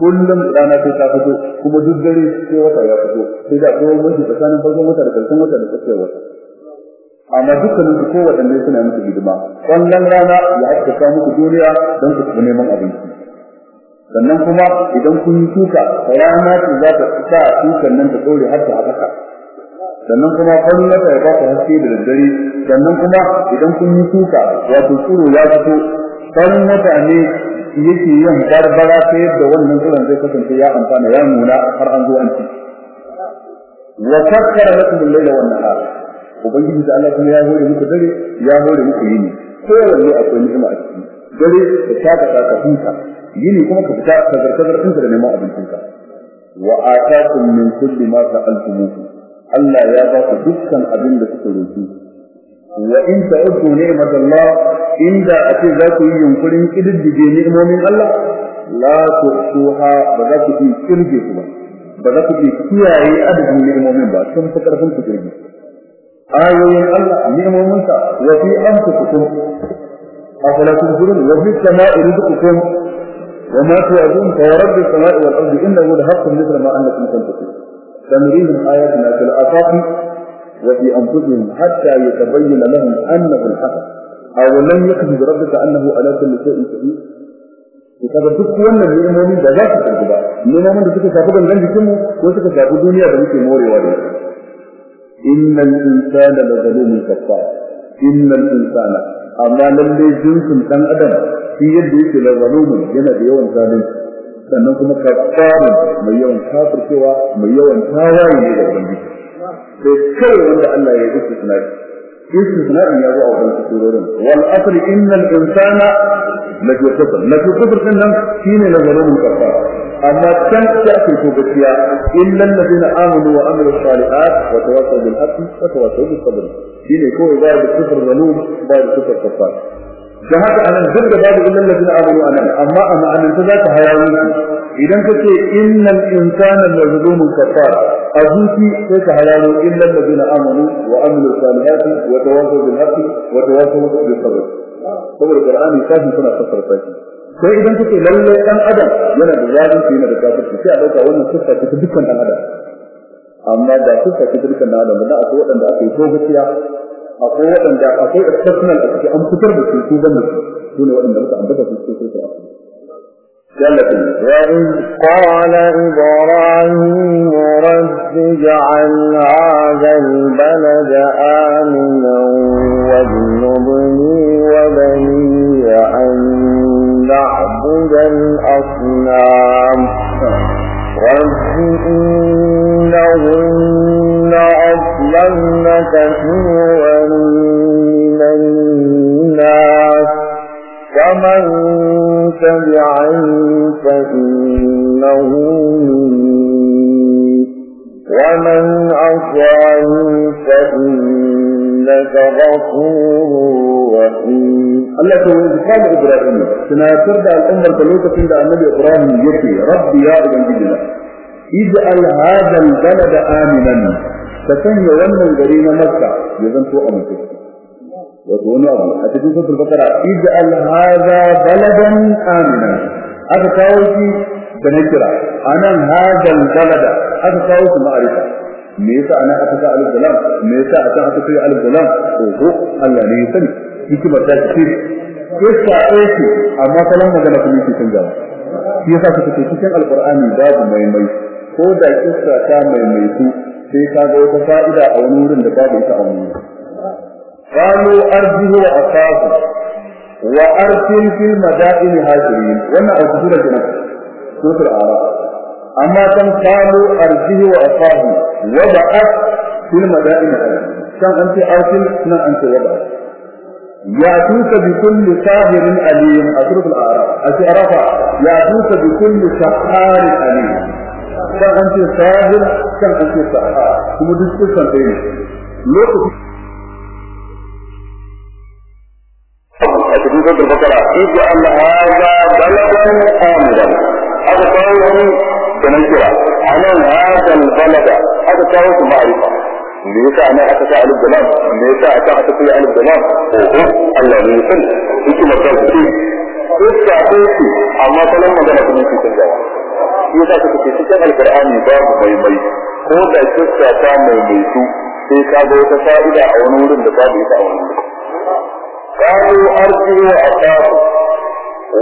kullum rana sai ta fito kuma duk dare sai wata ya fito. Sai da kowa mutu tsakanin farkon wata da ƙarshen wata da tsakiyar wata. Amma dukkanin su kowaɗanne suna musu hidima. Wannan rana ya haskaka muku duniya don ku neman abinci. Sannan kuma idan kun yi shuka rana ce za ta sa shukan nan ta dore har ta haɓaka. Sannan kuma farin wata ya ba ta haske da daddare. Sannan kuma idan kun yi shuka wato tsiro ya fito. Farin wata ne yake yin barbara ta yadda wannan tsiron zai kasance ya amfana ya nuna har an zo an ci. Wa sakkara lakum al-layla wan nahar. Ubangiji da Allah kuma ya hore muku dare ya hore muku yini. Kowanne akwai ni'ima a ciki. Dare da taka taka huta. Yini kuma ka fita ka zarkazar ɗinka da neman abincinka. Wa atakum min kulli ma sa'altumuhu. Allah ya ba ku dukkan abin da kuka roki wa in ta'uddu ni'matallah inda ake za ku yi yunkurin kididdige ni'imomin Allah la tuhsuha ba za ku yi kirge su ba. Ba za ku yi kiyaye adadin ni'imomin ba sun fi ƙarfin ku kirge ayoyin Allah ni'imominsa wa fi anfusikum afala tunzurun wa fi samai rizqukum وما تعظون فيرد السماء والأرض إنه لهبكم مثل ما أنكم تنتقون. سنريهم آياتنا في الآفاق وفي أنفسهم حتى يتبين لهم أنه الحق. أو لم يقصد ربك أنه على كل شيء كبير بسبب دك وأنا بيرمونين ده ذاك الكتاب من من بيتك سابقا لن يكمو وانتك سابقا دنيا بيتك موري واري إن الإنسان لظلوم كفار. إن الإنسان أما لن يجنس كان أدم. Shi yadda yake la zalumun yana da yawan zalunci. Sannan kuma kafaru mai yawan kafircewa mai yawan tawaye ne da ubangiji. Sai kai wanda Allah ya yi istisnai. Istisnai ya zo a wannan surorin. Wal asr innal insana la fi kufr. La fi kufr ɗin nan shine la zalumun kafar amma can ya ce ko gaskiya illa alladhina amanu wa amilus salihat wa tawassaw bil haqqi wa tawassaw bis sabr. Shine kawai ba da kufr zalum ba da kufr kafar da haka a nan duk da babu illal ladina amanu a nan amma a ma'anan ta zaka hayawi idan kace innal insana la zalumun kafar azuki sai ka hararo illa alladhina amanu wa amilu salihati wa tawassaw bil haqqi wa tawassaw bis sabr. Saboda qur'ani kafi suna fassara shi sai idan kake lalle dan adam yana da zalunci yana da kafirci sai a ɗauka wannan siffa ta dukkan dan adam. Amma da siffa ta dukkan dan adam da akwai waɗanda aka yi ko gaskiya akwai waɗanda akwai exceptional a cikin an fitar da su su ban da su su ne waɗanda muka ambata su cikin sura وإذ قال إبراهيم رب اجعل هذا البلد آمنا واجنبني وبني أن نعبد الأصنام رب إنهن أسلمنا كثيرا من الناس فمن تبعني فإنه مني ومن أطعني فإنك غفور رحيم الله تعالى قال إبراهيم سنأتر الأمة كلوكة عند النبي إبراهيم يكي ربي يا إبن جدنا اجعل هذا البلد آمنا. Ka sanya wannan gari na Makka ya zanto amince wato wani abu a cikin suratul Baqara ij'al hadha baladan aminan aka kawo shi da nakira anan hadha al-balada aka kawo shi ma'arifa me yasa anan aka sa alif lam me yasa aka aka kai alif lam oho Allah ne ya sani hikimar ta ce kissa ɗaya amma kalan magana kuma yake canjawa shi yasa suka ce cikin alqur'ani babu maimai ko da kissa ta maimaitu sai ka ga wata fa'ida a wani wurin da babu ita a wani qalu arjihu wa asahu wa arsil fil madaini hajirin wannan a cikin kenan sura arab amma kan qalu arjihu wa asahu wa ba'at fil madaini hajirin kan an ce arsil nan an ce wa ba'at يأتوك بكل ساهر أليم أسرة الأعراف أسرة يأتوك بكل سحار أليم kan an ce sahir kan an ce sa'a kuma duk sun san ɗaya lokacin a cikin sura bakara in ji Allah hada baladan amiran aka kawo wani da nan kira a nan hada balada aka kawo su ma'arifa. Me shi yasa suka ce cikin alqur'ani babu mai mai ko da kissa ta mai mai su sai ka ga wata fa'ida a wani wurin da babu ita a wani wurin قالوا أرسل وأخاه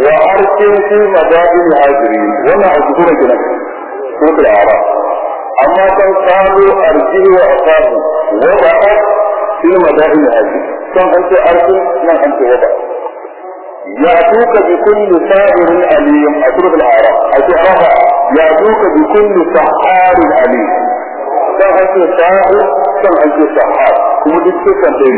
وأرسل في مدائن الهاجرين وما أذكر جنة سورة الأعراف أما كان قالوا أرسل وأخاه وبعث في مدائن الهاجرين كم أنت أرسل ما أنت وبعث يأتوك بكل ساحر أليم. أترك الأعراف أتعرف يأتوك بكل سحار أليم. سهل ساحر سهل سحار. كما تتكلم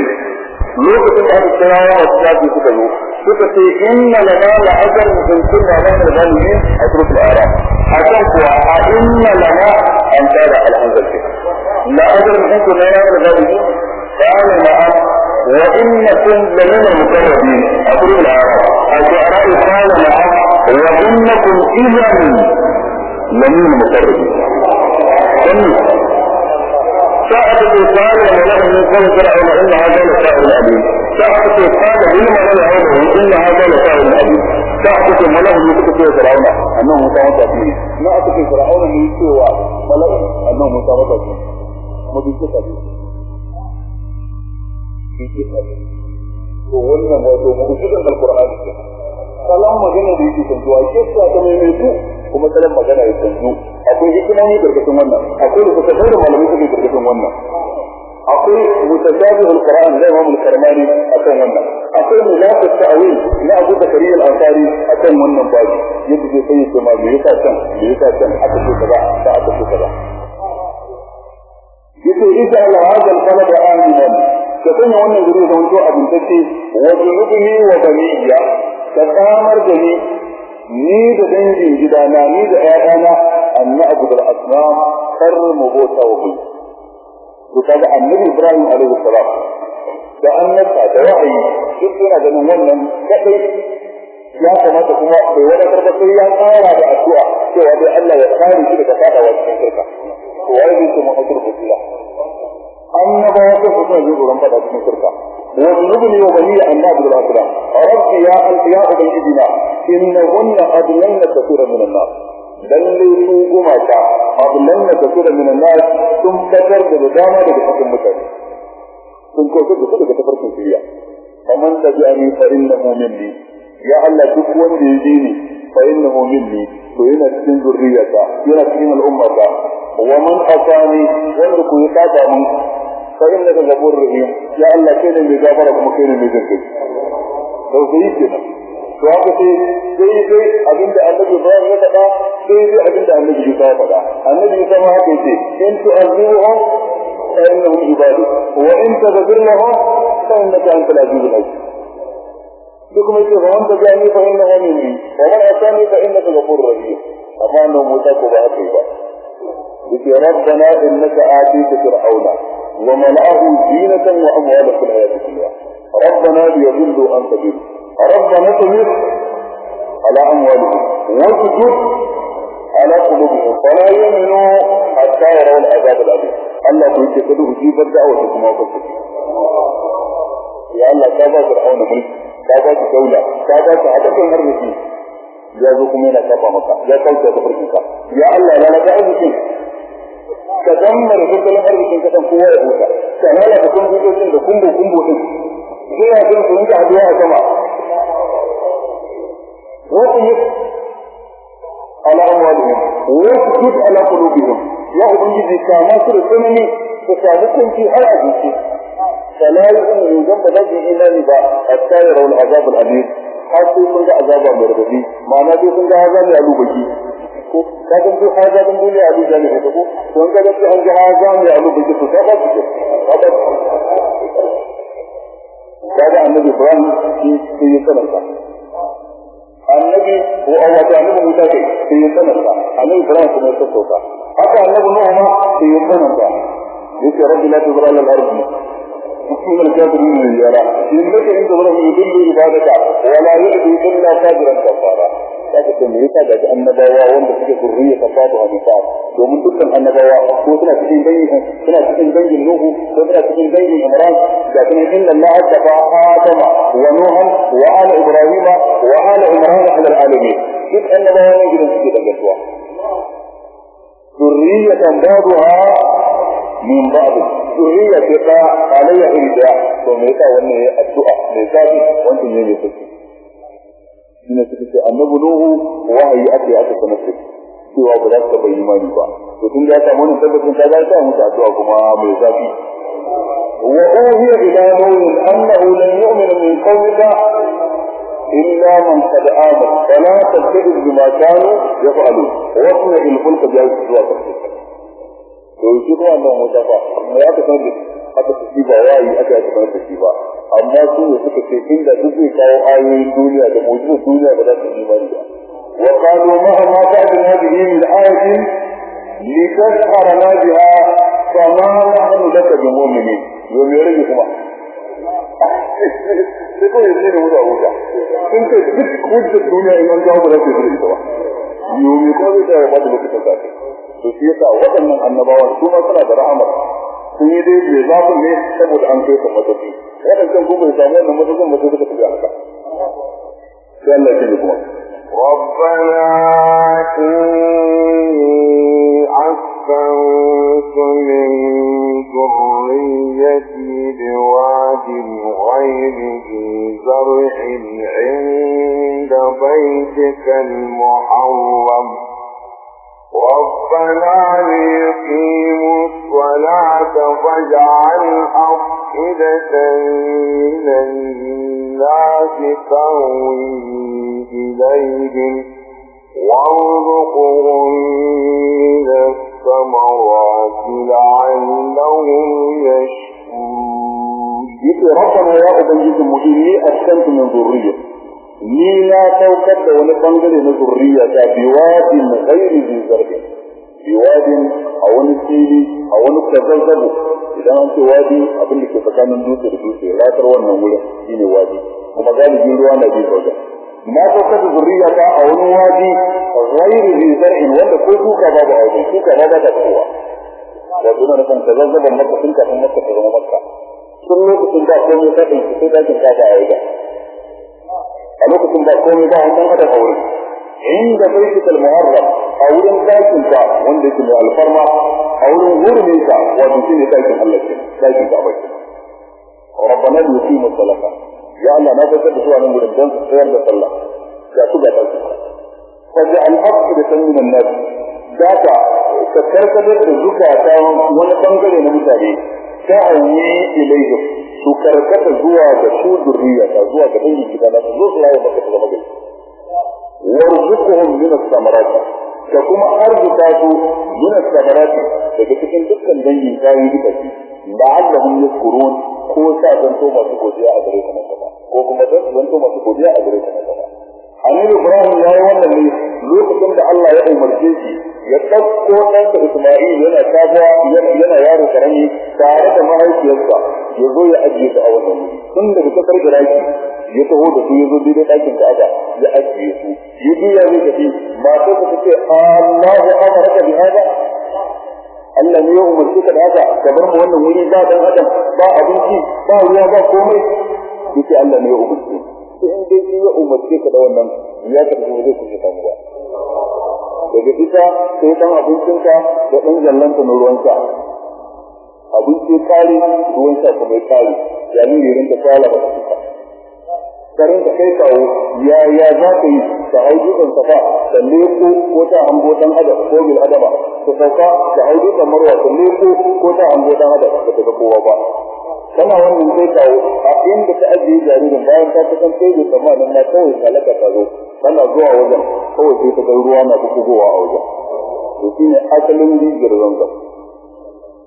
لوك في أن السلام والسلام يتكلم سكتي إن لنا لأجر من كل نحن ظالمين أترك الأعراف أتوقع إن لنا أن على الحمد لله. لأجر من كنا نحن ظالمين قال أترك وإنكم لمن المقربين أقول العرب الشعراء قال لها وإنكم إذا لمن المقربين ساعة الإنسان لما له من قول فرعون إن هذا لسائر الأبيب ساعة الإنسان لما له عونه إن هذا لسائر الأبيب ساعة الملك من كتب فرعون أنه متوقع فيه ما أتكي فرعون من يسوع ملك أنه متوقع فيه مدين كتبه ita Allah hada al-balad aminan ka sanya wannan guri da wanto abin take wa junubni wa baniya ka samar da ni ni da dangin gidana ni da ƴaƴana anna abu da asnam kar mu bota wa bai to kaga annabi ibrahim alaihi salam da annabta da wahayi duk yana ganin wannan kadai ya kamata kuma bai wani karba sai ya tsara da addu'a cewa dai Allah ya kare shi daga fadawa cikin shirka wai ne kuma hakir aslam rabbi ya anta ya ubangijina innahunna adlanna kathira min an-nas lalle su gumaka adlanna kathira min an-nas sun fitar da dama daga cikin mutane sun kautar da su daga tafarkin shiriya faman tabi'ani fa innahu minni ya Allah duk wanda ya ji ni fa innahu minni to yana cikin zurriyata yana cikin al'ummata wa man asani wanda ku ya saba mun فإنك غفور رحيم يا الله كين اللي جابرك مكين اللي جنكي هو سيد جنا سواك سيد سيد سيد أبنت أنك يفرار وقتا سيد أبنت أنك يفرار وقتا أنك يفرار وقتا أنك يفرار وقتا أنك يفرار وإن تذكر فإنك أنت العزيز العزيز لكم إذا فهمت جاني فإنها مني ومن أساني فإنك غفور رحيم. أفانه متاكبها كيبا لكي ربنا إنك آتيك فرعونا وملأهم زينة وأموال في الحياة الدنيا. ربنا ليضلوا أن تجد ربنا طمير على أموالهم. وتجد على قلوبهم. فلا يؤمنوا حتى يروا العذاب الأليم. الله يتكلم جيبا دعوة كما قلت يا الله كذا فرعون ملك كذا دولة كذا عدد الأرض يا ذو كمينة كفا مكة. يا كوكا تفرقك يا الله لا نتعب شيء. تدمر dammar الأرض كي kasan kowa ya huta ka lalata kun bidocin da kumbo kumbo din zuwa kun ku rinka haduwa a sama وقيت على أموالهم. وقيت على قلوبهم. يأخذ أبنجي كما سر الثمني تسابقهم في حياتك فلا يؤمن من جنب الذي إلا لذا السائر والعذاب الأليم. حتى يكون عذاب مرغبي معناه يكون عذاب يعلو بجي ko ka ga ko haza dan dole a bi jami'a ko ko ka ga ko haza haza ne a bi ko ta ba ko ka ga annabi Ibrahim shi shi ya sanarwa annabi ko Allah ta annabi Musa ke shi ya sanarwa annabi Ibrahim kuma ya sanarwa haka annabi Nuh ma shi ya sanarwa yake rabbi la tuzra lil ardi مسلم الكافرين يرى إنك إن تبره يدل عبادك ولا يؤذي إلا فاجرا كفارا هذا كان يتابع أن بوا وند في ذرية فاضها بفاض ومن ذلك أن بوا وطلع في بين طلع في بين النوح وطلع في بين عمران لكن إن الله اتبع آدم ونوحا وآل إبراهيم وآل عمران على العالمين. إذ أن بوا يجب أن تجد الجسوة ذرية بعضها من بعض. Zuriya ce ta halayya iri daya to me yasa wannan yayi addu'a mai zafi wannan ne mai sauki shine suka ce annabi nuhu wahayi ake aka sanar da cewa ba za su taɓa imani ba to tun da ya samu wannan tabbacin ta zai sa musu addu'a kuma mai zafi uhiya ila nuhin annahu lan yu'mina min qawmika إلا من قد آمن فلا تتخذ بما كانوا يفعلون واصنع الفلك بهذه الصورة to shi ko wannan wata ba. Amma ya ka sanar aka ci ba wayi aka aka sanar da ba. Amma su ne suka ce inda duk zai kawo ayoyin duniya da mu'jizar duniya ba za su yi imani ba. Wa qalu ma ma ta'tina bihi min ayatin litasharana biha fama nahnu laka bimu'minin yo me rage kuma? Sai ko yanzu ne mutu a wuta. Sun ce duk hujjar duniya in an kawo ba za su yi ba. Yo me ko zai tsaya ba da lokacin zafi? To shi yasa waɗannan annabawan su ma suna da rahama sun yi dai bai zafin ne saboda an kai su matafi waɗancan kuma bai samu wannan matafin ba sai suka tafi haka sai Allah ya kuma ربنا إني أسكنت من ذريتي بواد غير ذي زرع عند بيتك المحرم ربنا ليقيموا الصلاة فاجعل أفئدة من الناس تهوي إليهم وارزقهم من الثمرات لعلهم يشكرون. rabbana ya ubangiji mu inni askantu min zurriyya ni na saukar da wani bangare na zurriya ta biwadin ghairi bi zarbi biwadin a wani fili a wani kwazazzabo idan an ce wadi abin da ke tsakanin dutse da dutse ratar wannan wurin shine wadi kuma galibin ruwa na bi wajen na saukar da zurriya ta a wani wadi ghairi bi zar'in wanda ko shuka babu a wajen shuka ba ba ta kowa wato na nufin ta zazzaban makka tun kafin makka ta zama makka tun lokacin da komai ta ɗauki sai dakin kaba a wajen أليس كنت أكوني ذا عندما هذا الأوري عند فريشة المهرب أولا تايكن كار وانده كنت الفرما أولا غور ميسا وانده تايكن حلق تايكن كابيت وربنا يسيم الصلاقة يا الله ما تسد هو أنه ربنا سيارة صلاة يا سبع تايكن فجاء الحق لسنين الناس. ذاك تتركت رزوك أتاهم ونفنك لنبي تاريخ zama gari warzuquhum min as-samarat ka kuma arzuta su min as-samarat daga cikin dukkan dangin kayan itace la'allahum yashkurun ko sa zanto masu godiya a gare ka nan gaba ko kuma dan zanto masu godiya a gare ka nan gaba Annabi Ibrahim ya yi wannan ne lokacin da Allah ya umarce shi ya ɗauko ɗansa Isma'il yana sabuwa yana yaro karami tare da mahaifiyarsa ya zo ya ajiye su a wannan wuri tun daga kasar Iraki ya taho da su ya zo daidai ɗakin Ka'aba ya ajiye su ya biya zai tafi matar ta ce Allahu amaraka bi hada Allah ne ya umarce ka da haka ka bar mu wannan wuri ba dan adam ba abinci ba ruwa ba komai yace Allah ne ya umarce sai in dai shi ya umarce ka da wannan ya tafi zai kuce samu ba daga ita sai dan abincinka da dan zallanta na ruwanka. Abinci kare ruwan sha kuma ya kare jaririn ta kwala ba ta karin ka kai kawo ya ya za ka yi ta hau dutsen safa ta leko ko ta hango dan adam ko bil adama ta sauka ta hau dutsen marwa ta leko ko ta hango dan adam ba ta ga kowa ba. Kana wannan sai kawo a inda ta ajiye jaririn bayan ta kusan kai da tsammanin na kawai halaka ta zo. Tana zuwa wajen kawai sai ta ga ruwa na bugowa a wajen. To shine asalin rijiyar zanzan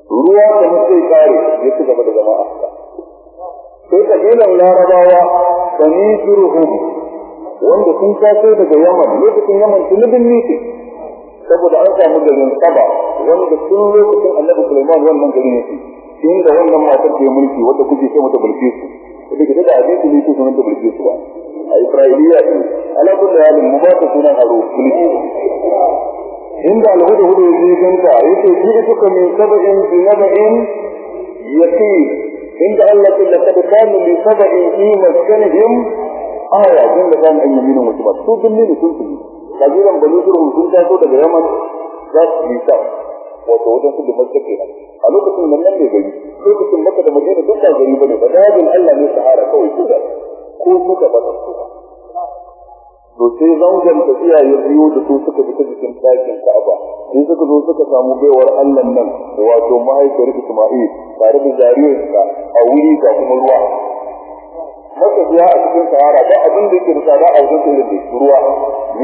ruwa da mutai kare ya ci gaba da zama a haka. Sai kabilan larabawa bani jirhum wanda sun taso daga yaman lokacin yaman tunubin niti saboda an samu garin saba wanda tun lokacin annabi sulaiman wannan gari ne inda wannan matar ke mulki wanda kuke ce mata bilkisu da ke da abinci ne ke sunan ta bilkisu ba a isra'iliya din ala kulli halin mu ba ta sunan aro bilkisu inda alhuda hudu je ganta yace ji suka min sab'in bi naba'in yaqin inda Allah da kada kanu li sab'in fi maskanihim aya din da kan ayyaminu mutuba su binne ne sun tuni kabilan bani durhum sun taso daga yaman za su yi wato wajen su da makka kenan a lokacin nan nan ne gari lokacin makka da madina duk ba gari ba ne ba dajin Allah ne sahara kawai ko da ko suka ba su ba. To sai zangon tafiya ya biyo da su suka fita cikin ɗakin Ka'aba sai suka zo suka samu baiwar Allah nan wato mahaifiyar Isma'il tare da jariyarsa a wuri ga kuma ruwa. Matafiya a cikin sahara ba abin da yake da tsada a wajen da ruwa.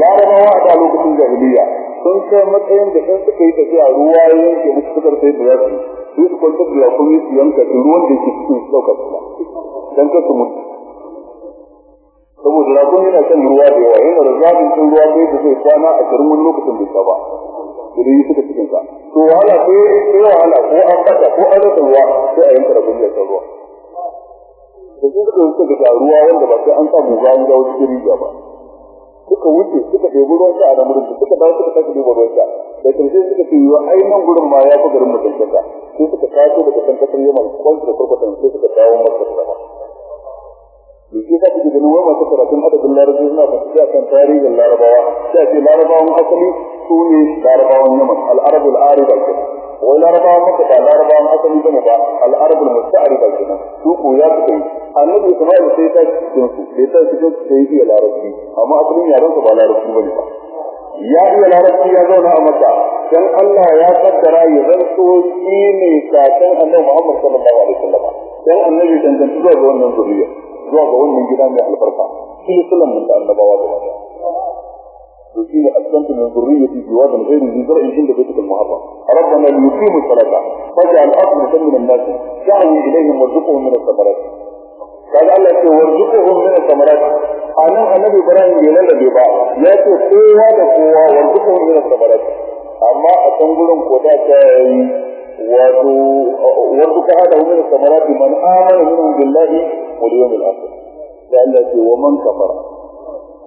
Larabawa a da lokacin jahiliya sun kai matsayin da in suka yi tafiya ruwa ya yanke musu sukar sai da yasu su su kwantar da yakuri su yanka ruwan da yake cikin su ɗaukar su dan kar su mutu. Saboda rakon yana shan ruwa da yawa yana da zafin cin ruwa sai da zai kwana a wani lokacin sha ba da yi suka cikin sa. To wahala sai sai wahala ko an bata ko an rasa ruwa sai a yanka rabin da ruwa. Da su suka suka ga ruwa wanda ba sai an sa guga an ga wata rijiya ba. Suka wuce suka ɗebi ruwan sha a nan gurin suka dawo suka sake ɗebi ruwan sha. Da ƙarshe suka ce yiwa ai nan gurin ma ya fi garin mutuntaka sai suka taso daga kan ƙasar yaman kwanci da kurkwatan sai suka dawo masa da zama da ke za ku ji ganin wani masu karatun adabin larabci suna tafiya kan tarihin larabawa? Sai a ce larabawan asali su ne larabawan yaman al'arabul ariba ke wai larabawan maka ba larabawan asali ba ne ba al'arabul musta'ariba ke nan su ko ya suka yi annabi isma'il sai ta cikin su sai ta cikin su sai iya larabci. Amma asalin yarensa ba larabci ba ne ba. Ya iya larabci ya zauna a maka dan Allah ya kaddara ya zanto shi ne kakan annabi Muhammad sallallahu alaihi wasallam. Dan annabi dangantu zuwa ga wannan zuriya zuwa ga wannan gida mai albarka. Shi sulan mun da annabawa gaba ne askantu min zurriyyati jiwadan ghayri zi zar'in inda baytukal muharram rabbana liyuqimu salata faj'al afdal min an-nas da'u ilayhim warzuqhum min ath-thamarat kaga Allah ce warzuqhum min ath-thamarat a nan annabi Ibrahim bai lallabe ba ya ce kowa da kowa warzuqhum min ath-thamarat amma a can gurin ko da ta yi wato warzuq hada min ath-thamarat man amana minhum billahi wal yawmil akhir da Allah ce wa man kafara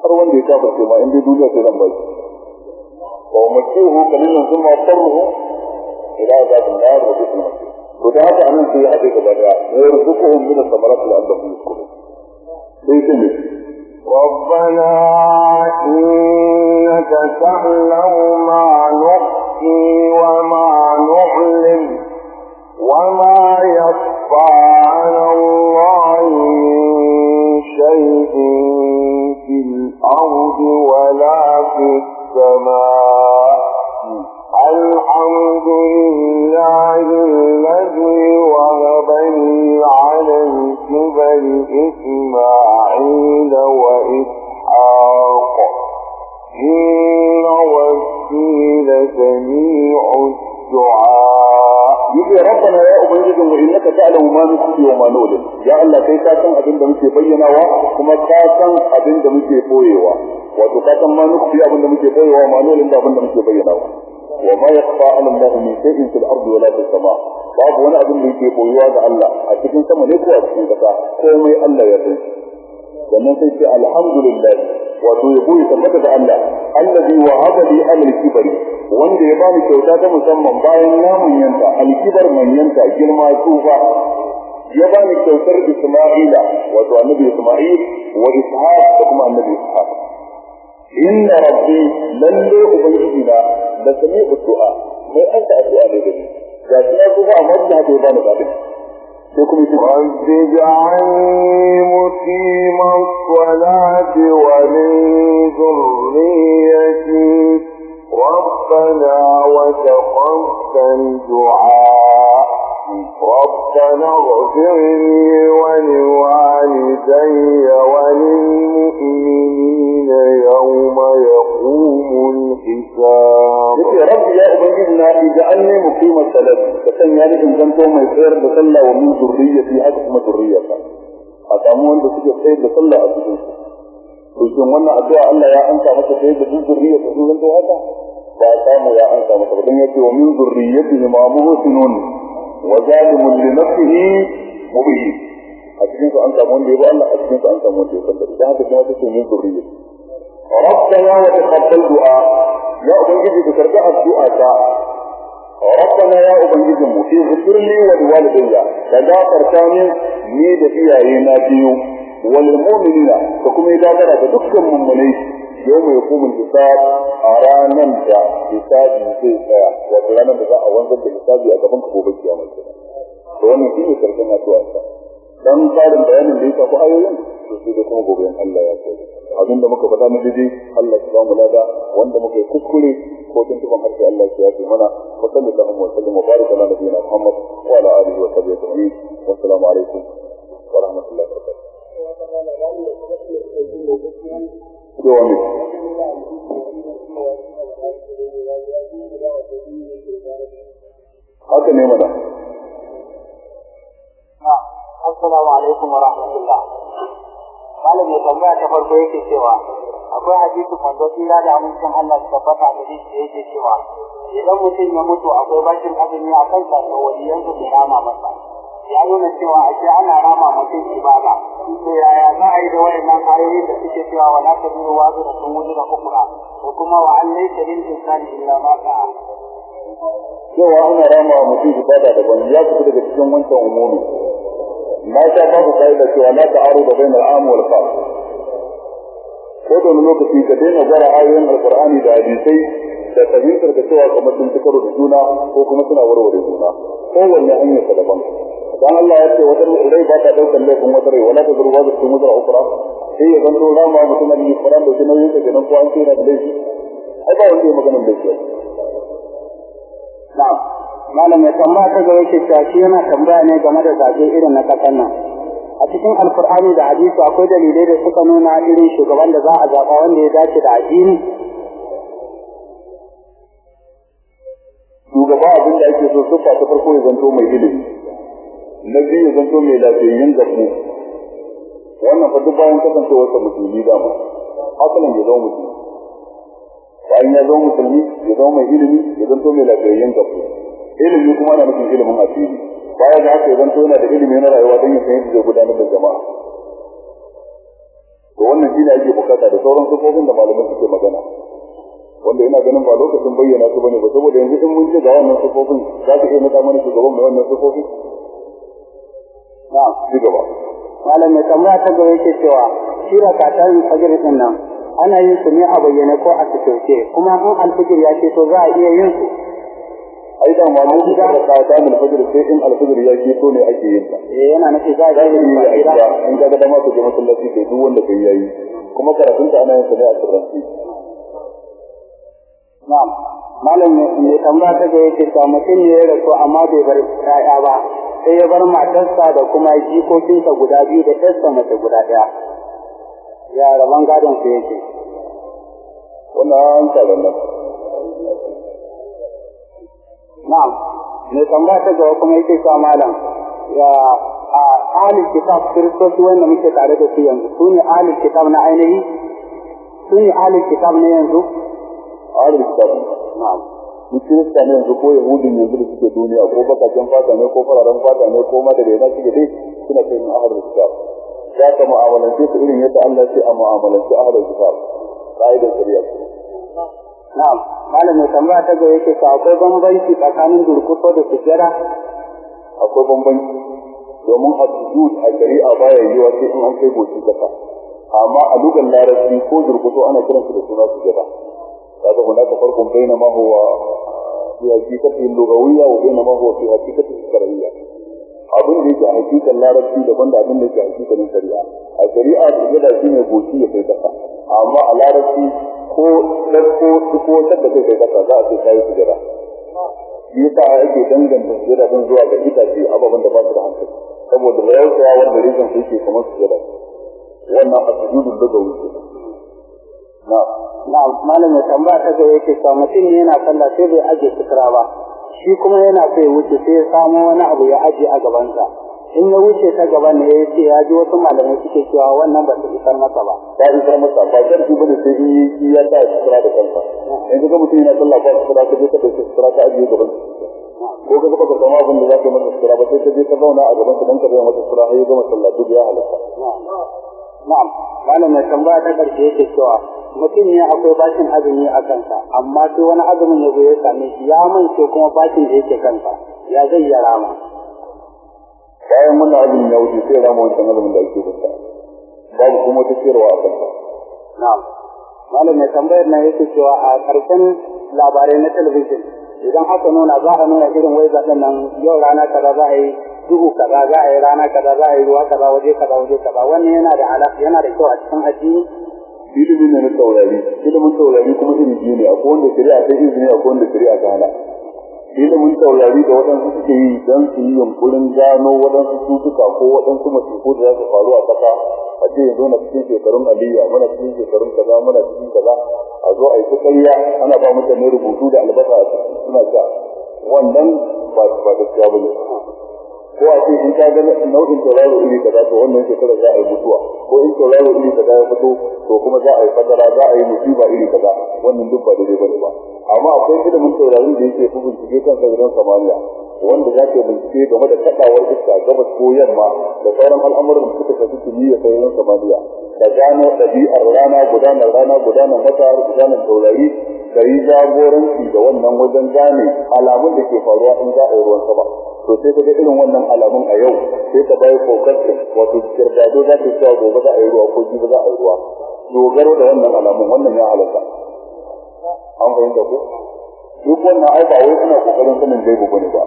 har wanda ya kafirce ma in dai duniya sai zan baki wa makihu kalilan thumma tarruhu ila azabin nar wa bi'sal masir to da haka anan sai a kai gaba da yarzuquhum min as-samarat la'allahum yashkurun sai ce ne ربنا إنك تعلم ما نخفي وما نعلم وما يخفى على الله السماء الحمد لله الذي وهب لي على الكبر إسماعيل وإسحاق إن ربي لسميع الدعاء innaka ta'lamu ma nukhfi wa ma nu'lin ya Allah kai ka san abin da muke bayyanawa kuma ka san abin da muke boyewa wato ka san ma nukhfi abin da muke boyewa wa ma nu'lin da abin da muke bayyanawa. Wa ma yakhfa 'ala Allah min shay'in fil ardi wa fis sama. Babu wani abin da yake boyewa ga Allah a cikin sama ne ko a cikin kasa komai Allah ya san sannan sai ce alhamdulillah. Wato ya tabbata da Allah. Allazi wahaba li al-kibari wanda ya bani kyauta ta musamman bayan na manyanta al-kibar manyanta girma tsufa. Ya bani kyautar Isma'ila wato annabi Isma'il wa Ishaq da kuma annabi Ishaq. inna rabbi lalle ubangiji na da sami du'a mai an ta addu'a ne da ni ga shi na tsufa amma da haka ya bani zaɓi sai kuma yi رب اجعلني مقيم الصلاة ومن ذريتي ربنا وتقبل دعاء ربنا اغفر لي ولوالدي وللمؤمنين يوم يقوم الحساب. يقول رب يا أبنجدنا اجعلني مقيم الصلاة. فسن يالك انزمتو ما يصير بسلا ومن ذريتي أكما ذريتك أتعمون بسجد خير بسلا أبنجدنا dokin wannan addu'a Allah ya amsa masa sai da zurriya ta zuwan da haka ba samu ya amsa masa dan yace وظالم لنفسه مبين. أجلين أنت مندي وأنا أجلين أنت مندي وكذب إذا هذا كما تكون من ذرية ربنا وتقبل دعاء. يا أبن جدي بكرة الدعاء ربنا يا أبن جدي مفي ذكرني ولوالدي. فدا فرساني ميد في عيناتي والمؤمنين فكم إذا درى فدكم من منيش yau mai hukumin hisab a ranar da hisabi zai tsaya wato ranar da za a wanzar da hisabi a gaban gobe kiyama kenan to wannan shi ne ƙarshen addu'a ta dan tsarin bayanin da ya shafi ayoyin to sai kuma gobe Allah ya so abin da muka faɗa na daidai Allah ya ba mu lada wanda muka yi kuskure ko tun tuban harshe Allah ya yi mana wa sallallahu wa sallam wa baraka ala nabiyina Muhammad wa ala alihi wa sahbihi ajma'in wa assalamu alaikum wa rahmatullahi wa barakatuh Cewa ne, haka ne mana. Assalamu alaikum wa rahmatullah. Malam mai tambaya ta farko yake cewa akwai hadisi manzo tsira da amincin Allah su tabbata da shi da yake cewa idan mutum ya mutu akwai bashin azumi a kansa to waliyansa bai rama masa. ya nuna cewa a ce ana rama mutum ibada. To yaya za a yi da wayannan ayoyi da suke cewa wala tabiru wa zura sun wuce da kufra da kuma wa an laita lil insani illa ma ta cewa ana rama mutum ibada da wani ya fita daga cikin wancan umumi ma ta babu da cewa la ta'arudu bainal am wal khas ko da lokaci ka daina gwara ayoyin alkur'ani da hadisai da fahimtar da cewa kamar sun fi da juna ko kuma suna warware juna. Kowanne hanyar ta daban. Dan Allah ya ce wata rai ba ta ɗaukar laifin wata rai. Wala ta zurwa da cikin wata ukra sai ya zanto rama mutum da Qur'an da kuma da nan ko an tsira da laifi. Ai ba wanda ya magana laifi. Na'am. malam ya tambaya ta gaba yake cewa shi yana tambaya ne game da zaɓe irin na ƙasar nan. A cikin alkur'ani da hadisi akwai dalilai da suka nuna irin shugaban da za a zaɓa wanda ya dace da addini? Shugaba abin da ake so ta farko ya zanto mai ilimi. Na biyu ya zanto mai lafiyayyen gaɓu wannan fa duk bayan kasancewar sa musulmi dama. Asalin ya zama musulmi. Bayan ya zama musulmi ya zama mai ilimi ya zanto mai lafiyayyen gaɓu ilimi kuma na nufin ilimin asiri baya da haka ya zanto yana da ilimi na rayuwa don ya san yadda zai gudanar da jama'a. To wannan shine ake buƙata da sauran sufofin da malamai suke magana. Wanda ina ganin ba lokacin bayyana su ba ne ba saboda yanzu in mun ce ga wannan sifofin za ka iya nada mana shugaban mai wannan sifofin na ci gaba. Malam mai tambaya ta gaba yake cewa shi rakatan fajr ɗin nan ana yin su ne a bayyane ko a cikin kuma in alfijir ya ce to za a iya yin su? Ai da ma mun da ka ta mun fajr sai in alfajr ya ce to ne ake yin ta eh yana nufi za a za iya ka yin yi gida in ga dama ka je masallaci kai duk wanda kai yayi kuma karatun ta ana yin sa ne a sirranci na'am. Malam mai tambaya ta gaba yake cewa mutum ne ya rasu amma bai bar ƴaƴa ba. Sai ya bar matarsa da kuma jikokinsa guda biyu da ƴarsa mace guda ɗaya. Ya rabon gadon su yake. Wannan an tsara nan Na'am, mai tambaya ta gaba kuma yake cewa malam ya a ahlul kitab kiristoci wanda muke tare da su yanzu su ne ahlul kitab na ainihi? Su ne ahlul kitab na yanzu? Ahlul kitab. Na'am. Kirista ne yanzu ko yahudin yanzu da suke duniya ko bakaken fata ne ko fararen fata ne ko ma da rena suke dai suna kai mu ahlul kitab. Za ka mu'amalance su irin yadda Allah sai a mu'amalance ahlul kitab. Ka'idar shari'a na'am. Malam mai tambaya ta gaba yake cewa akwai bambanci tsakanin durkuso da sujjada? Akwai bambanci. Domin a sujud a shari'a baya yiwa sai in an kai goshi kasa. Amma a lugan larabci ko durkuso ana kiransu da suna sujada hunaka farqun baina ma huwa fi haqiqati lughawiyya wa baina ma huwa fi haqiqati shar'iyya abin da yake a hakikan larabci daban da abin da yake a hakikanin shari'a a shari'a sujada shine goshi ya kai kasa amma a larabci ko ko ko da kai kasa za a ce kai sujada shi yasa ake danganta sujada din zuwa ga itace ababen da ba su da hankali saboda rayuwa wanda rizan su yake kamar sujada wannan a sujudu daga wuce na'am malam mai tambaya ta gaba yake cewa mutum yana sallah sai bai aje sutura ba shi kuma yana ya wuce sai ya samo wani abu ya aje a gabansa in ya wuce ta gaba ne ya ce ya ji wasu malamai suke cewa wannan ba su isar masa ba in kar masa ba zarfi ba da sai in yi ya sa sutura da kansa in ga mutum yana sallah ba sutura ka je ka ɗauki sutura ka ajiye gaban ko ka ga baka samu abin da za ka yi masa sutura ba sai ka je ka zauna a gaban sa dan ka bai masa sutura har ya gama sallah duk ya halatta na'am. Malam mai tambaya ta ƙarshe yake cewa mutum ne akwai bashin azumi a kansa amma sai wani azumin ya zo ya same shi ya mance kuma bashin da yake kansa ya zai ya rama? Bayan wannan azumin ya wuce sai rama wancan azumin da ake binta babu kuma wata ciyarwa a kansa. Na'am. Malam mai tambayar nan yake cewa a ƙarshen labarai na talabijin idan aka nuna za a nuna irin wai zaɓen nan yau rana kaza za a yi duhu kaza za a yi rana kaza za a yi ruwa kaza waje kaza waje kaza. Wannan yana da alaƙa yana da kyau a cikin addini. Ilimin ne na taurari. Ilimin taurari kuma iri ne. Akwai wanda shari'a ta izini akwai wanda shari'a ta hana. Ilimin taurari da waɗansu suke yi don su yi yunkurin gano waɗansu cutuka ko waɗansu masifu da za su faru a ƙasa. A ce yanzu na cikin shekarun aliyya muna cikin shekarun kaza muna cikin kaza. A zo a yi ta ƙarya ana ba mutane rubutu da albasa a ciki suna sha. Wannan ba ba gaskiya ba ne. Ko a ce in ka ga nau'in tauraro iri kaza to wannan shekarar za a yi mutuwa. Ko in tauraro iri kaza ya fito to kuma za a yi fadara za a yi musiba iri kaza. Wannan duk ba daidai ba ne ba. Amma akwai ilimin taurarin da yake fi bincike kan sararin samaniya wanda za ka bincike game da kaɗawar iska gabas ko yamma da sauran al'amuran da suka shafi kimiyyar sararin samaniya. Da gano ɗabi'ar rana gudanar rana gudanar wata gudanar taurari da yi jagoranci da wannan wajen gane alamun da ke faruwa in za a yi ruwan sama. To sai ka ga irin wannan alamun a yau sai ka bai fokasin wato kirdado za ta cewa gobe za a yi ruwa ko jibi za a yi ruwa. Dogaro da wannan alamun wannan ya halatta. An fahimta ko? Duk wannan ai ba wai suna ƙoƙarin sanin gaibu ba ne ba.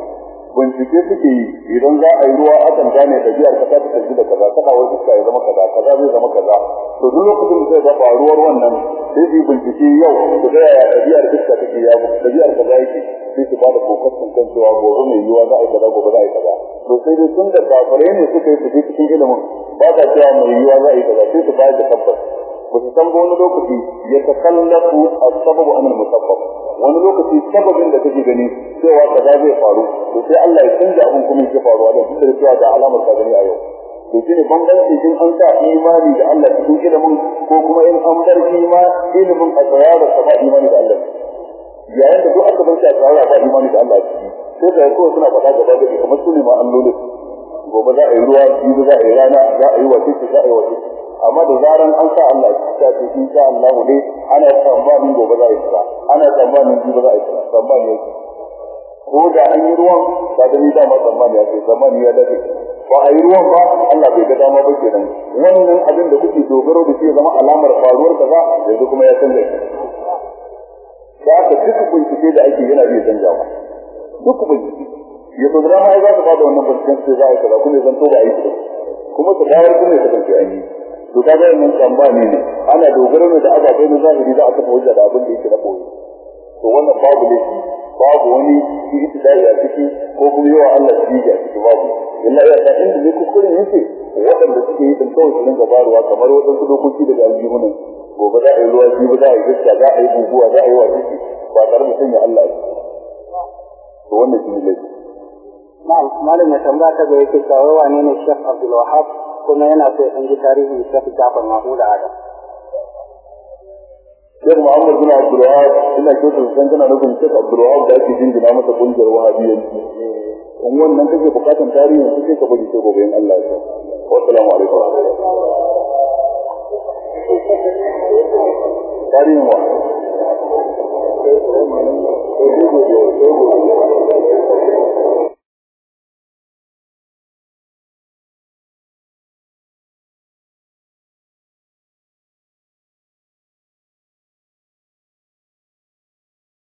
Bincike suke yi idan za a yi ruwa akan gane ɗabi'ar kasa ta tafi da kaza kada wai iska ya zama kaza kaza zai zama kaza. To duk lokacin da zai ga faruwar wannan sai su bincike yau su ga yaya ɗabi'ar iska take ya ɗabi'ar kaza yake. Sai su ba da ƙoƙarin kan cewa gobe mai yiwuwa za a yi kaza gobe za a yi kaza. To sai dai tun da kafirai ne suka yi su cikin ilimin ba ta cewa mai yiwuwa za a yi kaza sai su bayar da tabbas. Ba su san ba wani lokaci ya takallafu as-sababu an al-musabbab wani lokaci sababin da kake gani cewa kaza zai faru to sai Allah ya canza abin kuma yake faruwa da duk da cewa da alamar ka gani a yau. To shine bambanci in an sa imani da Allah cikin ilimin ko kuma in an bar ima ilimin a tsaya da sama imani da Allah. Yayin da duk aka bar shi a tsaya ba imani da Allah sai da kowa suna faɗa gaba da kamar su ne ma allolin. Gobe za a yi ruwa jibi za a yi rana za a yi wace za a yi wace amma da zaran an sa Allah ya ce in sha Allah ne ana tsammanin gobe za a yi kaza ana tsammanin jibi za a yi kaza tsammani yake ko da an yi ruwan ba da ni dama tsammani ya ce tsammani ya dace ba a yi ruwan ba Allah bai ga dama ba kenan. Wannan abin da kuke dogaro da shi zama alamar faruwar kaza yanzu kuma ya canza shi. Da aka duka bincike da ake yana iya canjawa duk bincike. Ya so da dama ya za su ba da wannan binciken sai za a yi kaza kuma ya zanto ba a yi kuma su bayar kuma ya kasance an yi. To kaga wannan tsammani ne. Ana dogaro ne da ababai na zahiri za a kafa hujja da abin da yake na koyi. To wannan babu laifi. Babu wani ibtidai a ciki ko kuma yawa Allah shi a ciki babu. Illa ya ta inda ne kuskuren yake waɗanda suke yi din kawai su rinka baruwa kamar waɗansu dokoki daga aljihunan gobe za a yi ruwa jibi za a yi gaskiya za a yi guguwa za a yi wa ciki ba tare da sanya Allah a ciki to wannan shi ne malam ya tambaya ta ga yake cewa wane ne Sheikh Abdul Wahab? Kuma yana so ya ji tarihin Sheikh Jafar Mahmud Adam Sheikh Muhammad bin Abdul Wahab ina kyautar san kana nufin Sheikh Abdul Wahab da ake jingina masa kungiyar Wahabiyyanci in wannan kake bukatan tarihin su sai ka bari sai gobe in Allah ya wa assalamu alaikum wa